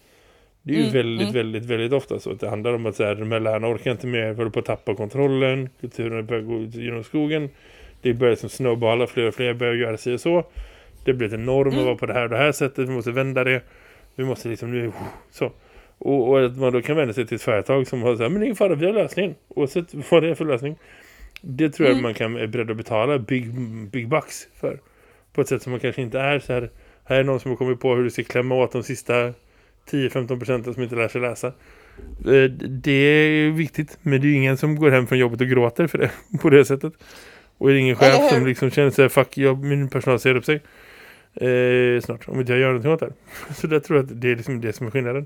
Det är ju Mm, väldigt, mm. väldigt, väldigt ofta så att det handlar om att så här, de här lärarna orkar inte mer, vi håller på att tappa kontrollen, kulturen börjar gå ut genom skogen. Det börjar som snowballar, fler och fler börjar göra sig och så. Det blir ett enormt att Mm. vara på det här och det här sättet, vi måste vända det. Vi måste liksom nu, så. Och, och att man då kan vända sig till ett företag som har så här, men det är ingen fara, vi har lösningen. Oavsett vad det är för lösning. Det tror jag Mm. man kan är beredd att betala big, big bucks för. På ett sätt som man kanske inte är så här. Här är någon som har kommit på hur du ska klämma åt de sista 10-15 procenten som inte lär sig läsa. Eh, Det är viktigt, men det är ingen som går hem från jobbet och gråter för det på det sättet. Och det är ingen chef som liksom känner sig fuck, jag, min personal ser upp sig. Eh, snart, om inte jag gör någonting åt det. Så där tror jag att det är liksom det som är skillnaden.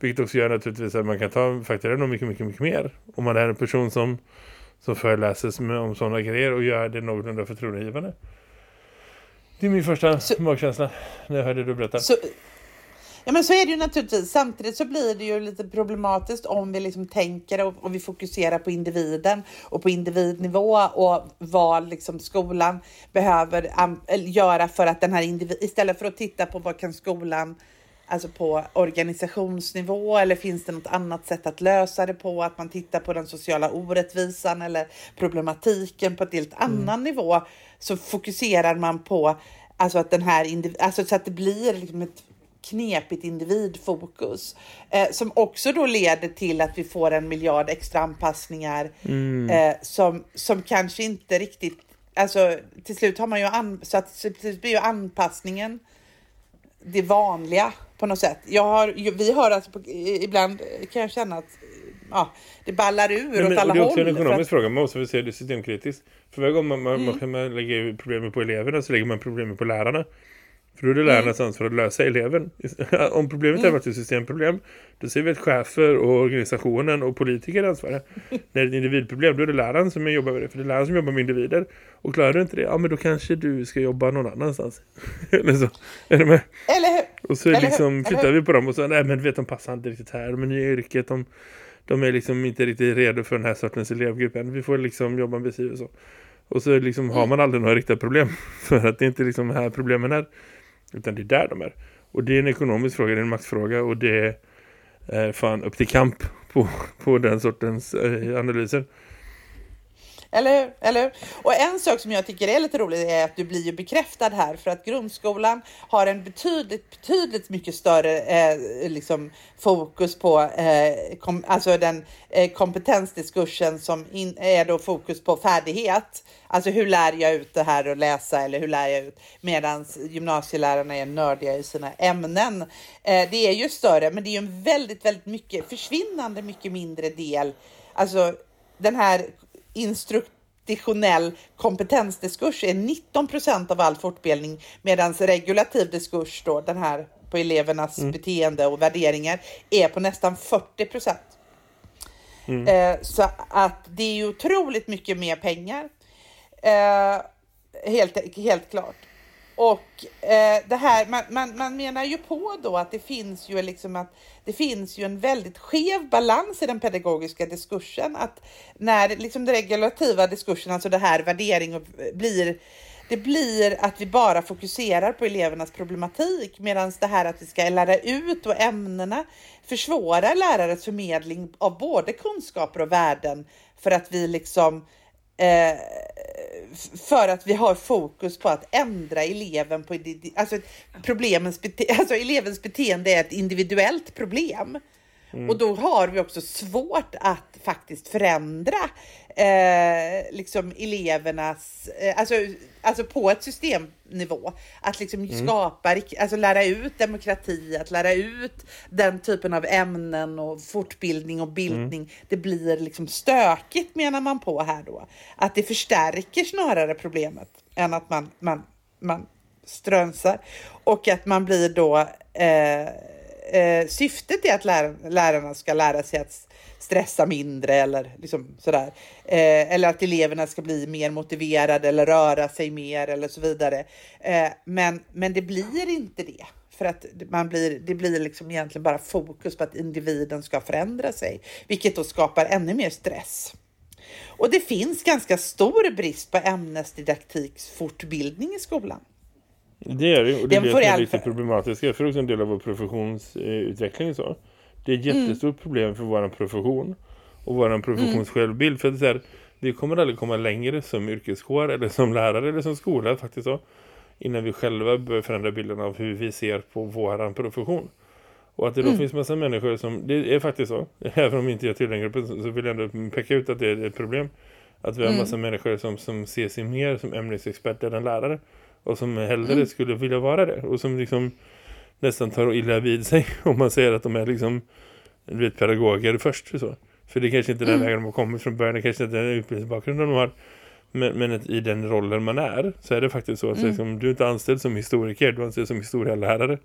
Vilket också gör naturligtvis att man kan ta fakturera mycket, mycket, mycket mer. Om man är en person som, som föreläser som- om sådana grejer och gör det någorlunda förtroendegivande. Det är min första Så- magkänsla när jag hörde du berätta. Så, ja, men så är det ju naturligtvis. Samtidigt så blir det ju lite problematiskt om vi liksom tänker och, och vi fokuserar på individen och på individnivå och vad liksom skolan behöver göra för att den här individ istället för att titta på vad kan skolan Alltså på organisationsnivå eller finns det något annat sätt att lösa det på? Att man tittar på den sociala orättvisan eller problematiken på ett helt annan nivå. Så fokuserar man på alltså att den här indiv- alltså så att det blir liksom ett knepigt individfokus. Eh, som också då leder till att vi får en miljard extra anpassningar eh, som, som kanske inte riktigt Alltså till slut har man ju an- så att till blir ju anpassningen det vanliga på något sätt. Jag har, vi har alltså på, ibland kan jag känna att ja, det ballar ur Nej, åt men, och alla det är också håll. en ekonomisk att- fråga. Man måste väl se det systemkritiskt. För varje gång man, man, Mm. man, man lägger problemet på eleverna så lägger man problemet på lärarna. För då är det lärarnas Mm. ansvar att lösa eleven. Om problemet har varit ett systemproblem då ser vi att chefer och organisationen och politiker är ansvariga. När det är ett individproblem då är det läraren som jobbar med det. För det är läraren som jobbar med individer. Och klarar du inte det, ja men då kanske du ska jobba någon annanstans. Eller så. Är du med? Eller hur? Och så Eller liksom flyttar vi på dem och så, nej men vet de passar inte riktigt här. De är nya yrket, de, de är liksom inte riktigt redo för den här sortens elevgrupp än. Vi får liksom jobba med sig och så. Och så liksom har man aldrig några riktiga problem. För att det är inte liksom här problemen är. Utan det är där de är. Och det är en ekonomisk fråga, det är en maktfråga. Och det är eh, fan upp till kamp på, på den sortens eh, analyser. Eller hur? Eller hur? Och en sak som jag tycker är lite rolig är att du blir ju bekräftad här för att grundskolan har en betydligt, betydligt mycket större eh, liksom fokus på eh, kom, alltså den eh, kompetensdiskursen som in, är då fokus på färdighet. Alltså hur lär jag ut det här att läsa eller hur lär jag ut medan gymnasielärarna är nördiga i sina ämnen. Eh, det är ju större, men det är ju en väldigt, väldigt mycket försvinnande mycket mindre del. Alltså den här instruktionell kompetensdiskurs är 19 procent av all fortbildning medan regulativ diskurs då, den här på elevernas beteende och värderingar är på nästan 40 procent. Eh, så att det är ju otroligt mycket mer pengar. Eh, helt, helt klart. Och eh, det här, man, man, man menar ju på då att det finns ju liksom att det finns ju en väldigt skev balans i den pedagogiska diskursen. Att när liksom den regulativa diskursen, alltså det här värdering och, eh, blir det blir att vi bara fokuserar på elevernas problematik medan det här att vi ska lära ut och ämnena försvårar lärares förmedling av både kunskaper och värden för att vi liksom eh, för att vi har fokus på att ändra eleven på alltså problemens bete- alltså elevens beteende är ett individuellt problem. Och då har vi också svårt att faktiskt förändra eh, liksom elevernas, eh, alltså, alltså på ett systemnivå. Att liksom skapa, rik- alltså lära ut demokrati, att lära ut den typen av ämnen och fortbildning och bildning. Det blir liksom stökigt menar man på här då. Att det förstärker snarare problemet än att man, man, man strönsar. Och att man blir då eh, eh, syftet är att lär, lärarna ska lära sig att stressa mindre eller liksom sådär. Eh, eller att eleverna ska bli mer motiverade eller röra sig mer eller så vidare. Eh, men, men det blir inte det. För att man blir, det blir liksom egentligen bara fokus på att individen ska förändra sig, vilket då skapar ännu mer stress. Och det finns ganska stor brist på ämnesdidaktiksfortbildning i skolan. Det är det, och det är det som är lite problematiskt. För också en del av vår professionsutveckling. Så. Det är ett mm. jättestort mm. problem för vår profession och vår professionssjälvbild. Mm. För att det är här, vi kommer aldrig komma längre som yrkeskår eller som lärare eller som skola faktiskt så. Innan vi själva börjar förändra bilden av hur vi ser på vår profession. Och att det då mm. finns massa människor som, det är faktiskt så, även om inte jag tillhör gruppen så vill jag ändå peka ut att det är ett problem. Att vi har mm. massa människor som, som ser sig mer som ämnesexperter än lärare. Och som hellre mm. skulle vilja vara det. Och som liksom nästan tar illa vid sig om man säger att de är liksom vet, pedagoger först. Så. För det är kanske inte den mm. vägen de har kommit från början. Det kanske inte är den utbildningsbakgrunden de har. Men, men i den rollen man är så är det faktiskt så att mm. liksom, du är inte anställd som historiker, du är anställd som historielärare.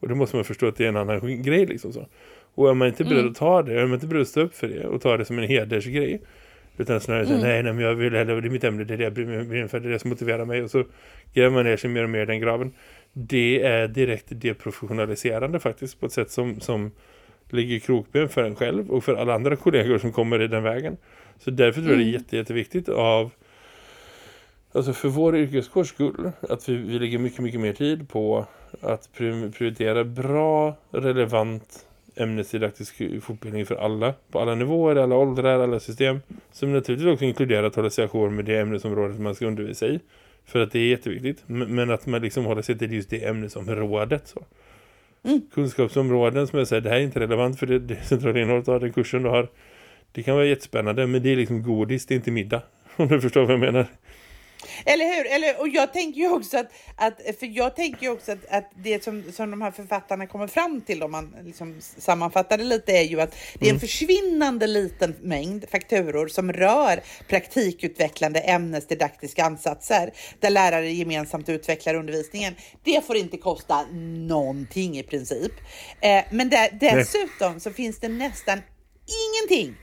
Och då måste man förstå att det är en annan grej liksom så. Och är man inte beredd mm. att ta det, är man inte beredd att stå upp för det och ta det som en hedersgrej. Utan snarare mm. nej, nej, men jag vill hellre, det är mitt ämne, det är det jag brinner för, det är det som motiverar mig. Och så gräver man ner sig mer och mer i den graven. Det är direkt deprofessionaliserande faktiskt på ett sätt som, som ligger krokben för en själv och för alla andra kollegor som kommer i den vägen. Så därför tror jag det är mm. jätte, jätteviktigt av Alltså för vår yrkeskårs skull att vi, vi lägger mycket, mycket mer tid på att prioritera bra, relevant ämnesdidaktisk fortbildning för alla, på alla nivåer, alla åldrar, alla system. Som naturligtvis också inkluderar att hålla sig ajour med det ämnesområdet man ska undervisa i. För att det är jätteviktigt. Men att man liksom håller sig till just det ämnesområdet. Så. Mm. Kunskapsområden som jag säger, det här är inte relevant för det, det centrala innehållet av den kursen du har. Det kan vara jättespännande, men det är liksom godis, det är inte middag. Om du förstår vad jag menar. Eller hur? Eller, och jag tänker ju också att, att för jag tänker också att, att det som, som de här författarna kommer fram till om man liksom sammanfattar det lite är ju att det är en mm. försvinnande liten mängd fakturor som rör praktikutvecklande ämnesdidaktiska ansatser där lärare gemensamt utvecklar undervisningen. Det får inte kosta någonting i princip. Eh, men där, dessutom så finns det nästan ingenting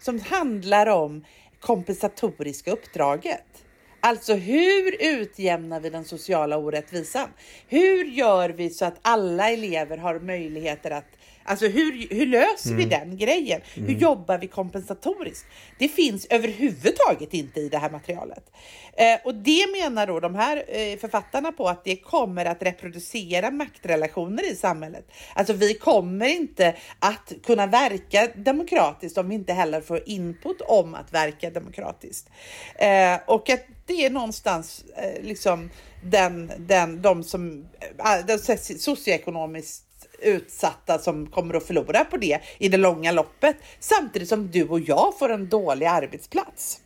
som handlar om kompensatoriska uppdraget. Alltså hur utjämnar vi den sociala orättvisan? Hur gör vi så att alla elever har möjligheter att Alltså hur, hur löser mm. vi den grejen? Mm. Hur jobbar vi kompensatoriskt? Det finns överhuvudtaget inte i det här materialet. Eh, och det menar då de här eh, författarna på att det kommer att reproducera maktrelationer i samhället. Alltså vi kommer inte att kunna verka demokratiskt om vi inte heller får input om att verka demokratiskt. Eh, och att det är någonstans eh, liksom den, den, de som, äh, de socioekonomiskt utsatta som kommer att förlora på det i det långa loppet. Samtidigt som du och jag får en dålig arbetsplats.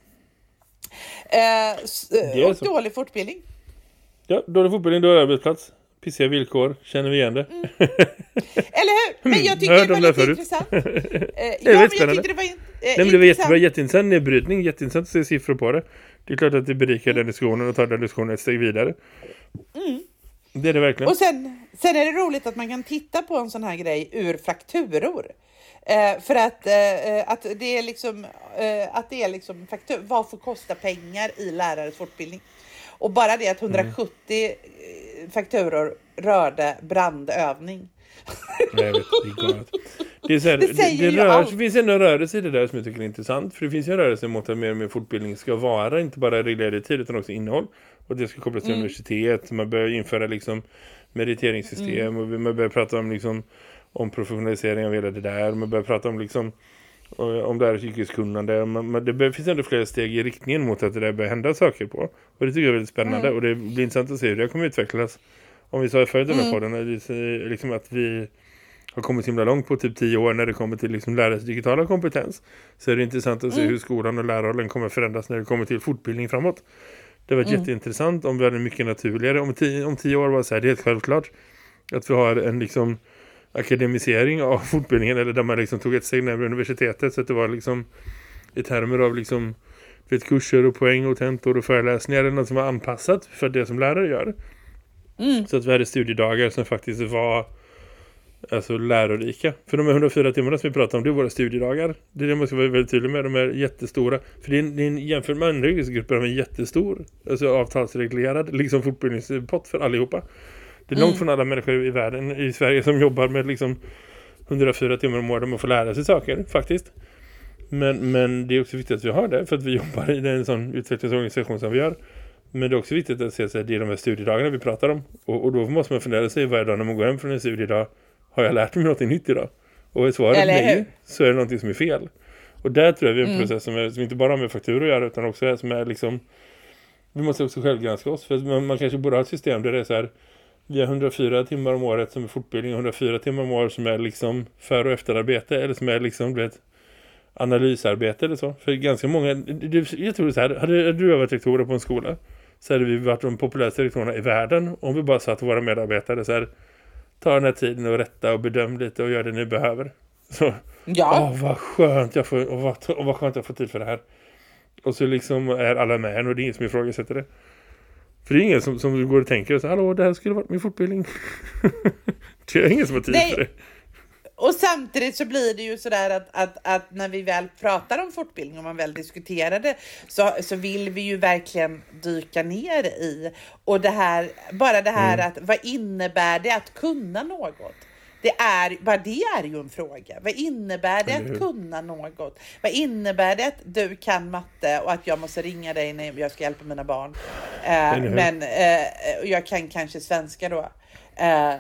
Eh, och dålig fortbildning. Ja, dålig fortbildning, dålig arbetsplats. Pissiga villkor, känner vi igen det. Mm. Eller hur? Men jag tycker det var lite intressant. Eh, ja, men jag tyckte det var in, eh, Nej, men det var jättebra, jätteintressant nedbrytning, jätteintressant att se siffror på det. Det är klart att det berikar mm. den diskussionen och tar den diskussionen ett steg vidare. Mm. Det är det verkligen. Och sen, sen är det roligt att man kan titta på en sån här grej ur fakturor. Eh, för att, eh, att det är liksom, eh, att det är liksom faktur, vad får kosta pengar i lärares fortbildning? Och bara det att 170 mm. fakturor rörde brandövning. Nej, vet, det, är så här, det, det, det, rör, det finns en rörelse i det där som jag tycker är intressant. För det finns en rörelse mot att mer och mer fortbildning ska vara inte bara reglerad tid utan också innehåll. Och det ska kopplas till mm. universitet. Man börjar införa liksom meriteringssystem mm. och man börjar prata om liksom om professionalisering av hela det där. Man börjar prata om liksom om det här yrkeskunnande. Man, det finns ändå flera steg i riktningen mot att det där börjar hända saker på. Och det tycker jag är väldigt spännande. Mm. Och det blir intressant att se hur det kommer utvecklas. Om vi sa i förra den här mm. podden liksom att vi har kommit så himla långt på typ tio år när det kommer till liksom lärares digitala kompetens. Så är det intressant att se mm. hur skolan och lärarrollen kommer förändras när det kommer till fortbildning framåt. Det var mm. jätteintressant om vi hade mycket naturligare. Om tio, om tio år var det så här, det är helt självklart att vi har en liksom akademisering av fortbildningen eller där man liksom tog ett steg närmare universitetet så att det var liksom i termer av liksom vet, kurser och poäng och tentor och föreläsningar eller något som var anpassat för det som lärare gör. Mm. Så att vi hade studiedagar som faktiskt var alltså lärorika. För de här 104 timmarna som vi pratar om, det är våra studiedagar. Det är det man ska vara väldigt tydlig med. De är jättestora. För det är en, det är en jämfört med andra yrkesgrupper de är jättestor. Alltså avtalsreglerad, liksom fortbildningspott för allihopa. Det är långt Mm. från alla människor i världen, i Sverige, som jobbar med liksom 104 timmar om året om att få lära sig saker, faktiskt. Men, men det är också viktigt att vi har det, för att vi jobbar i en sån utvecklingsorganisation som vi gör. Men det är också viktigt att se att det är de här studiedagarna vi pratar om. Och, och då måste man fundera sig varje dag när man går hem från en studiedag. Har jag lärt mig något nytt idag? Och är svaret Eller nej hur? så är det någonting som är fel. Och där tror jag vi är en Mm. process som, är, som inte bara har med fakturor att göra utan också är, som är liksom vi måste också självgranska oss. För man, man kanske borde ha ett system där det är så här vi har 104 timmar om året som är fortbildning och 104 timmar om året som är liksom för- och efterarbete eller som är liksom du vet, analysarbete eller så. För ganska många, jag tror så här, hade du varit rektorer på en skola så hade vi varit de populäraste rektorerna i världen om vi bara satt våra medarbetare så här, ta den här tiden och rätta och bedöm lite och gör det ni behöver. Så, Ja, Åh, vad skönt jag får, och vad, och vad skönt jag får tid för det här. Och så liksom är alla med och det är ingen som ifrågasätter det. För det är ingen som, som går och tänker så hallå, det här skulle varit min fortbildning. det är ingen som har tid Nej. för det. Och samtidigt så blir det ju sådär att, att, att när vi väl pratar om fortbildning och man väl diskuterar det så, så vill vi ju verkligen dyka ner i och det här, bara det här Mm. att vad innebär det att kunna något? Det är, bara det är ju en fråga. Vad innebär det att kunna något? Vad innebär det att du kan matte och att jag måste ringa dig när jag ska hjälpa mina barn? Eh, men eh, jag kan kanske svenska då. Eh,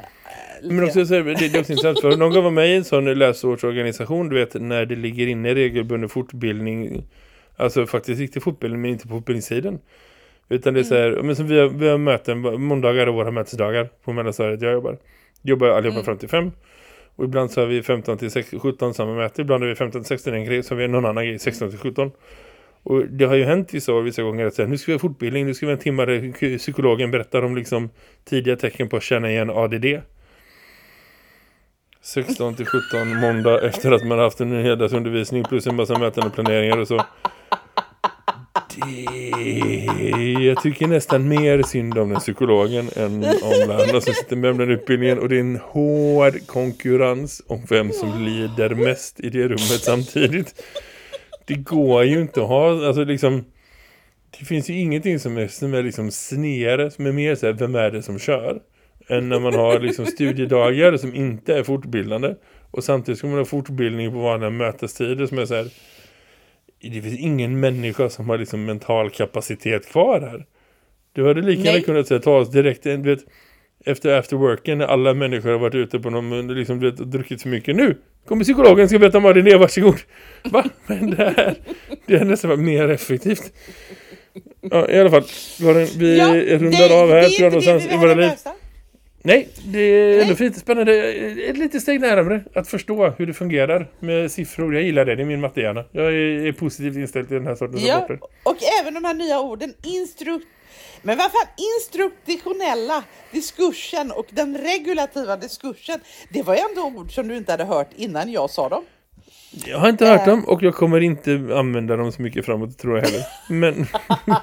lite Men också, så här, det, är också intressant för någon gång var med i en sån läsårsorganisation, du vet, när det ligger inne regelbunden fortbildning, alltså faktiskt riktig fortbildning, men inte på fortbildningssidan. Utan det är så här, men som vi har, vi har möten, måndagar och våra mötesdagar på mellanstadiet jag jobbar. Jobbar allihopa Mm. fram till fem. Och ibland så har vi 15 till 16, 17 samma möte. Ibland har vi 15 till 16 en grej. Så har vi någon annan grej 16 till 17. Och det har ju hänt vissa så vissa gånger att säga, nu ska vi ha fortbildning, nu ska vi ha en timme där psykologen berättar om liksom tidiga tecken på att känna igen ADD. 16 till 17 måndag efter att man har haft en herdagsundervisning plus en massa möten och planeringar och så. Det, jag tycker nästan mer synd om den psykologen än om lärarna som sitter med om den utbildningen. Och det är en hård konkurrens om vem som lider mest i det rummet samtidigt. Det går ju inte att ha, alltså liksom, det finns ju ingenting som är, som är liksom snedare, som är mer så här, vem är det som kör? Än när man har liksom studiedagar som inte är fortbildande. Och samtidigt ska man ha fortbildning på vanliga mötestider som är så här, det finns ingen människa som har liksom mental kapacitet kvar här. Du hade lika gärna kunnat säga, ta oss direkt, du vet, efter afterworken när alla människor har varit ute på någon, liksom, vet, druckit för mycket. Nu kommer psykologen ska berätta om vad det är, varsågod. Va? Men det här, det är nästan varit mer effektivt. Ja, i alla fall, vi rundar av här. Det är inte det vi i våra liv. Nej, det är ändå fint spännande. Ett litet steg närmare att förstå hur det fungerar med siffror. Jag gillar det, det är min mattehjärna. Jag är, är positivt inställd till den här sortens Ja, rapporter. och även de här nya orden, instru... Men vad fan, instruktionella diskursen och den regulativa diskursen, det var ju ändå ord som du inte hade hört innan jag sa dem. Jag har inte hört Äh. dem och jag kommer inte använda dem så mycket framåt tror jag heller. Men,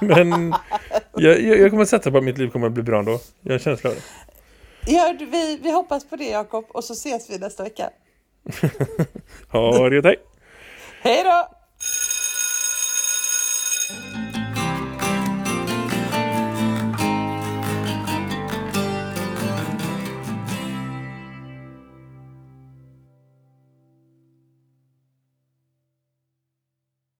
men jag, jag kommer sätta på att mitt liv kommer att bli bra ändå. Jag har känsla av det. Ja, vi, vi hoppas på det Jakob och så ses vi nästa vecka. Ha det, hej! Hej då!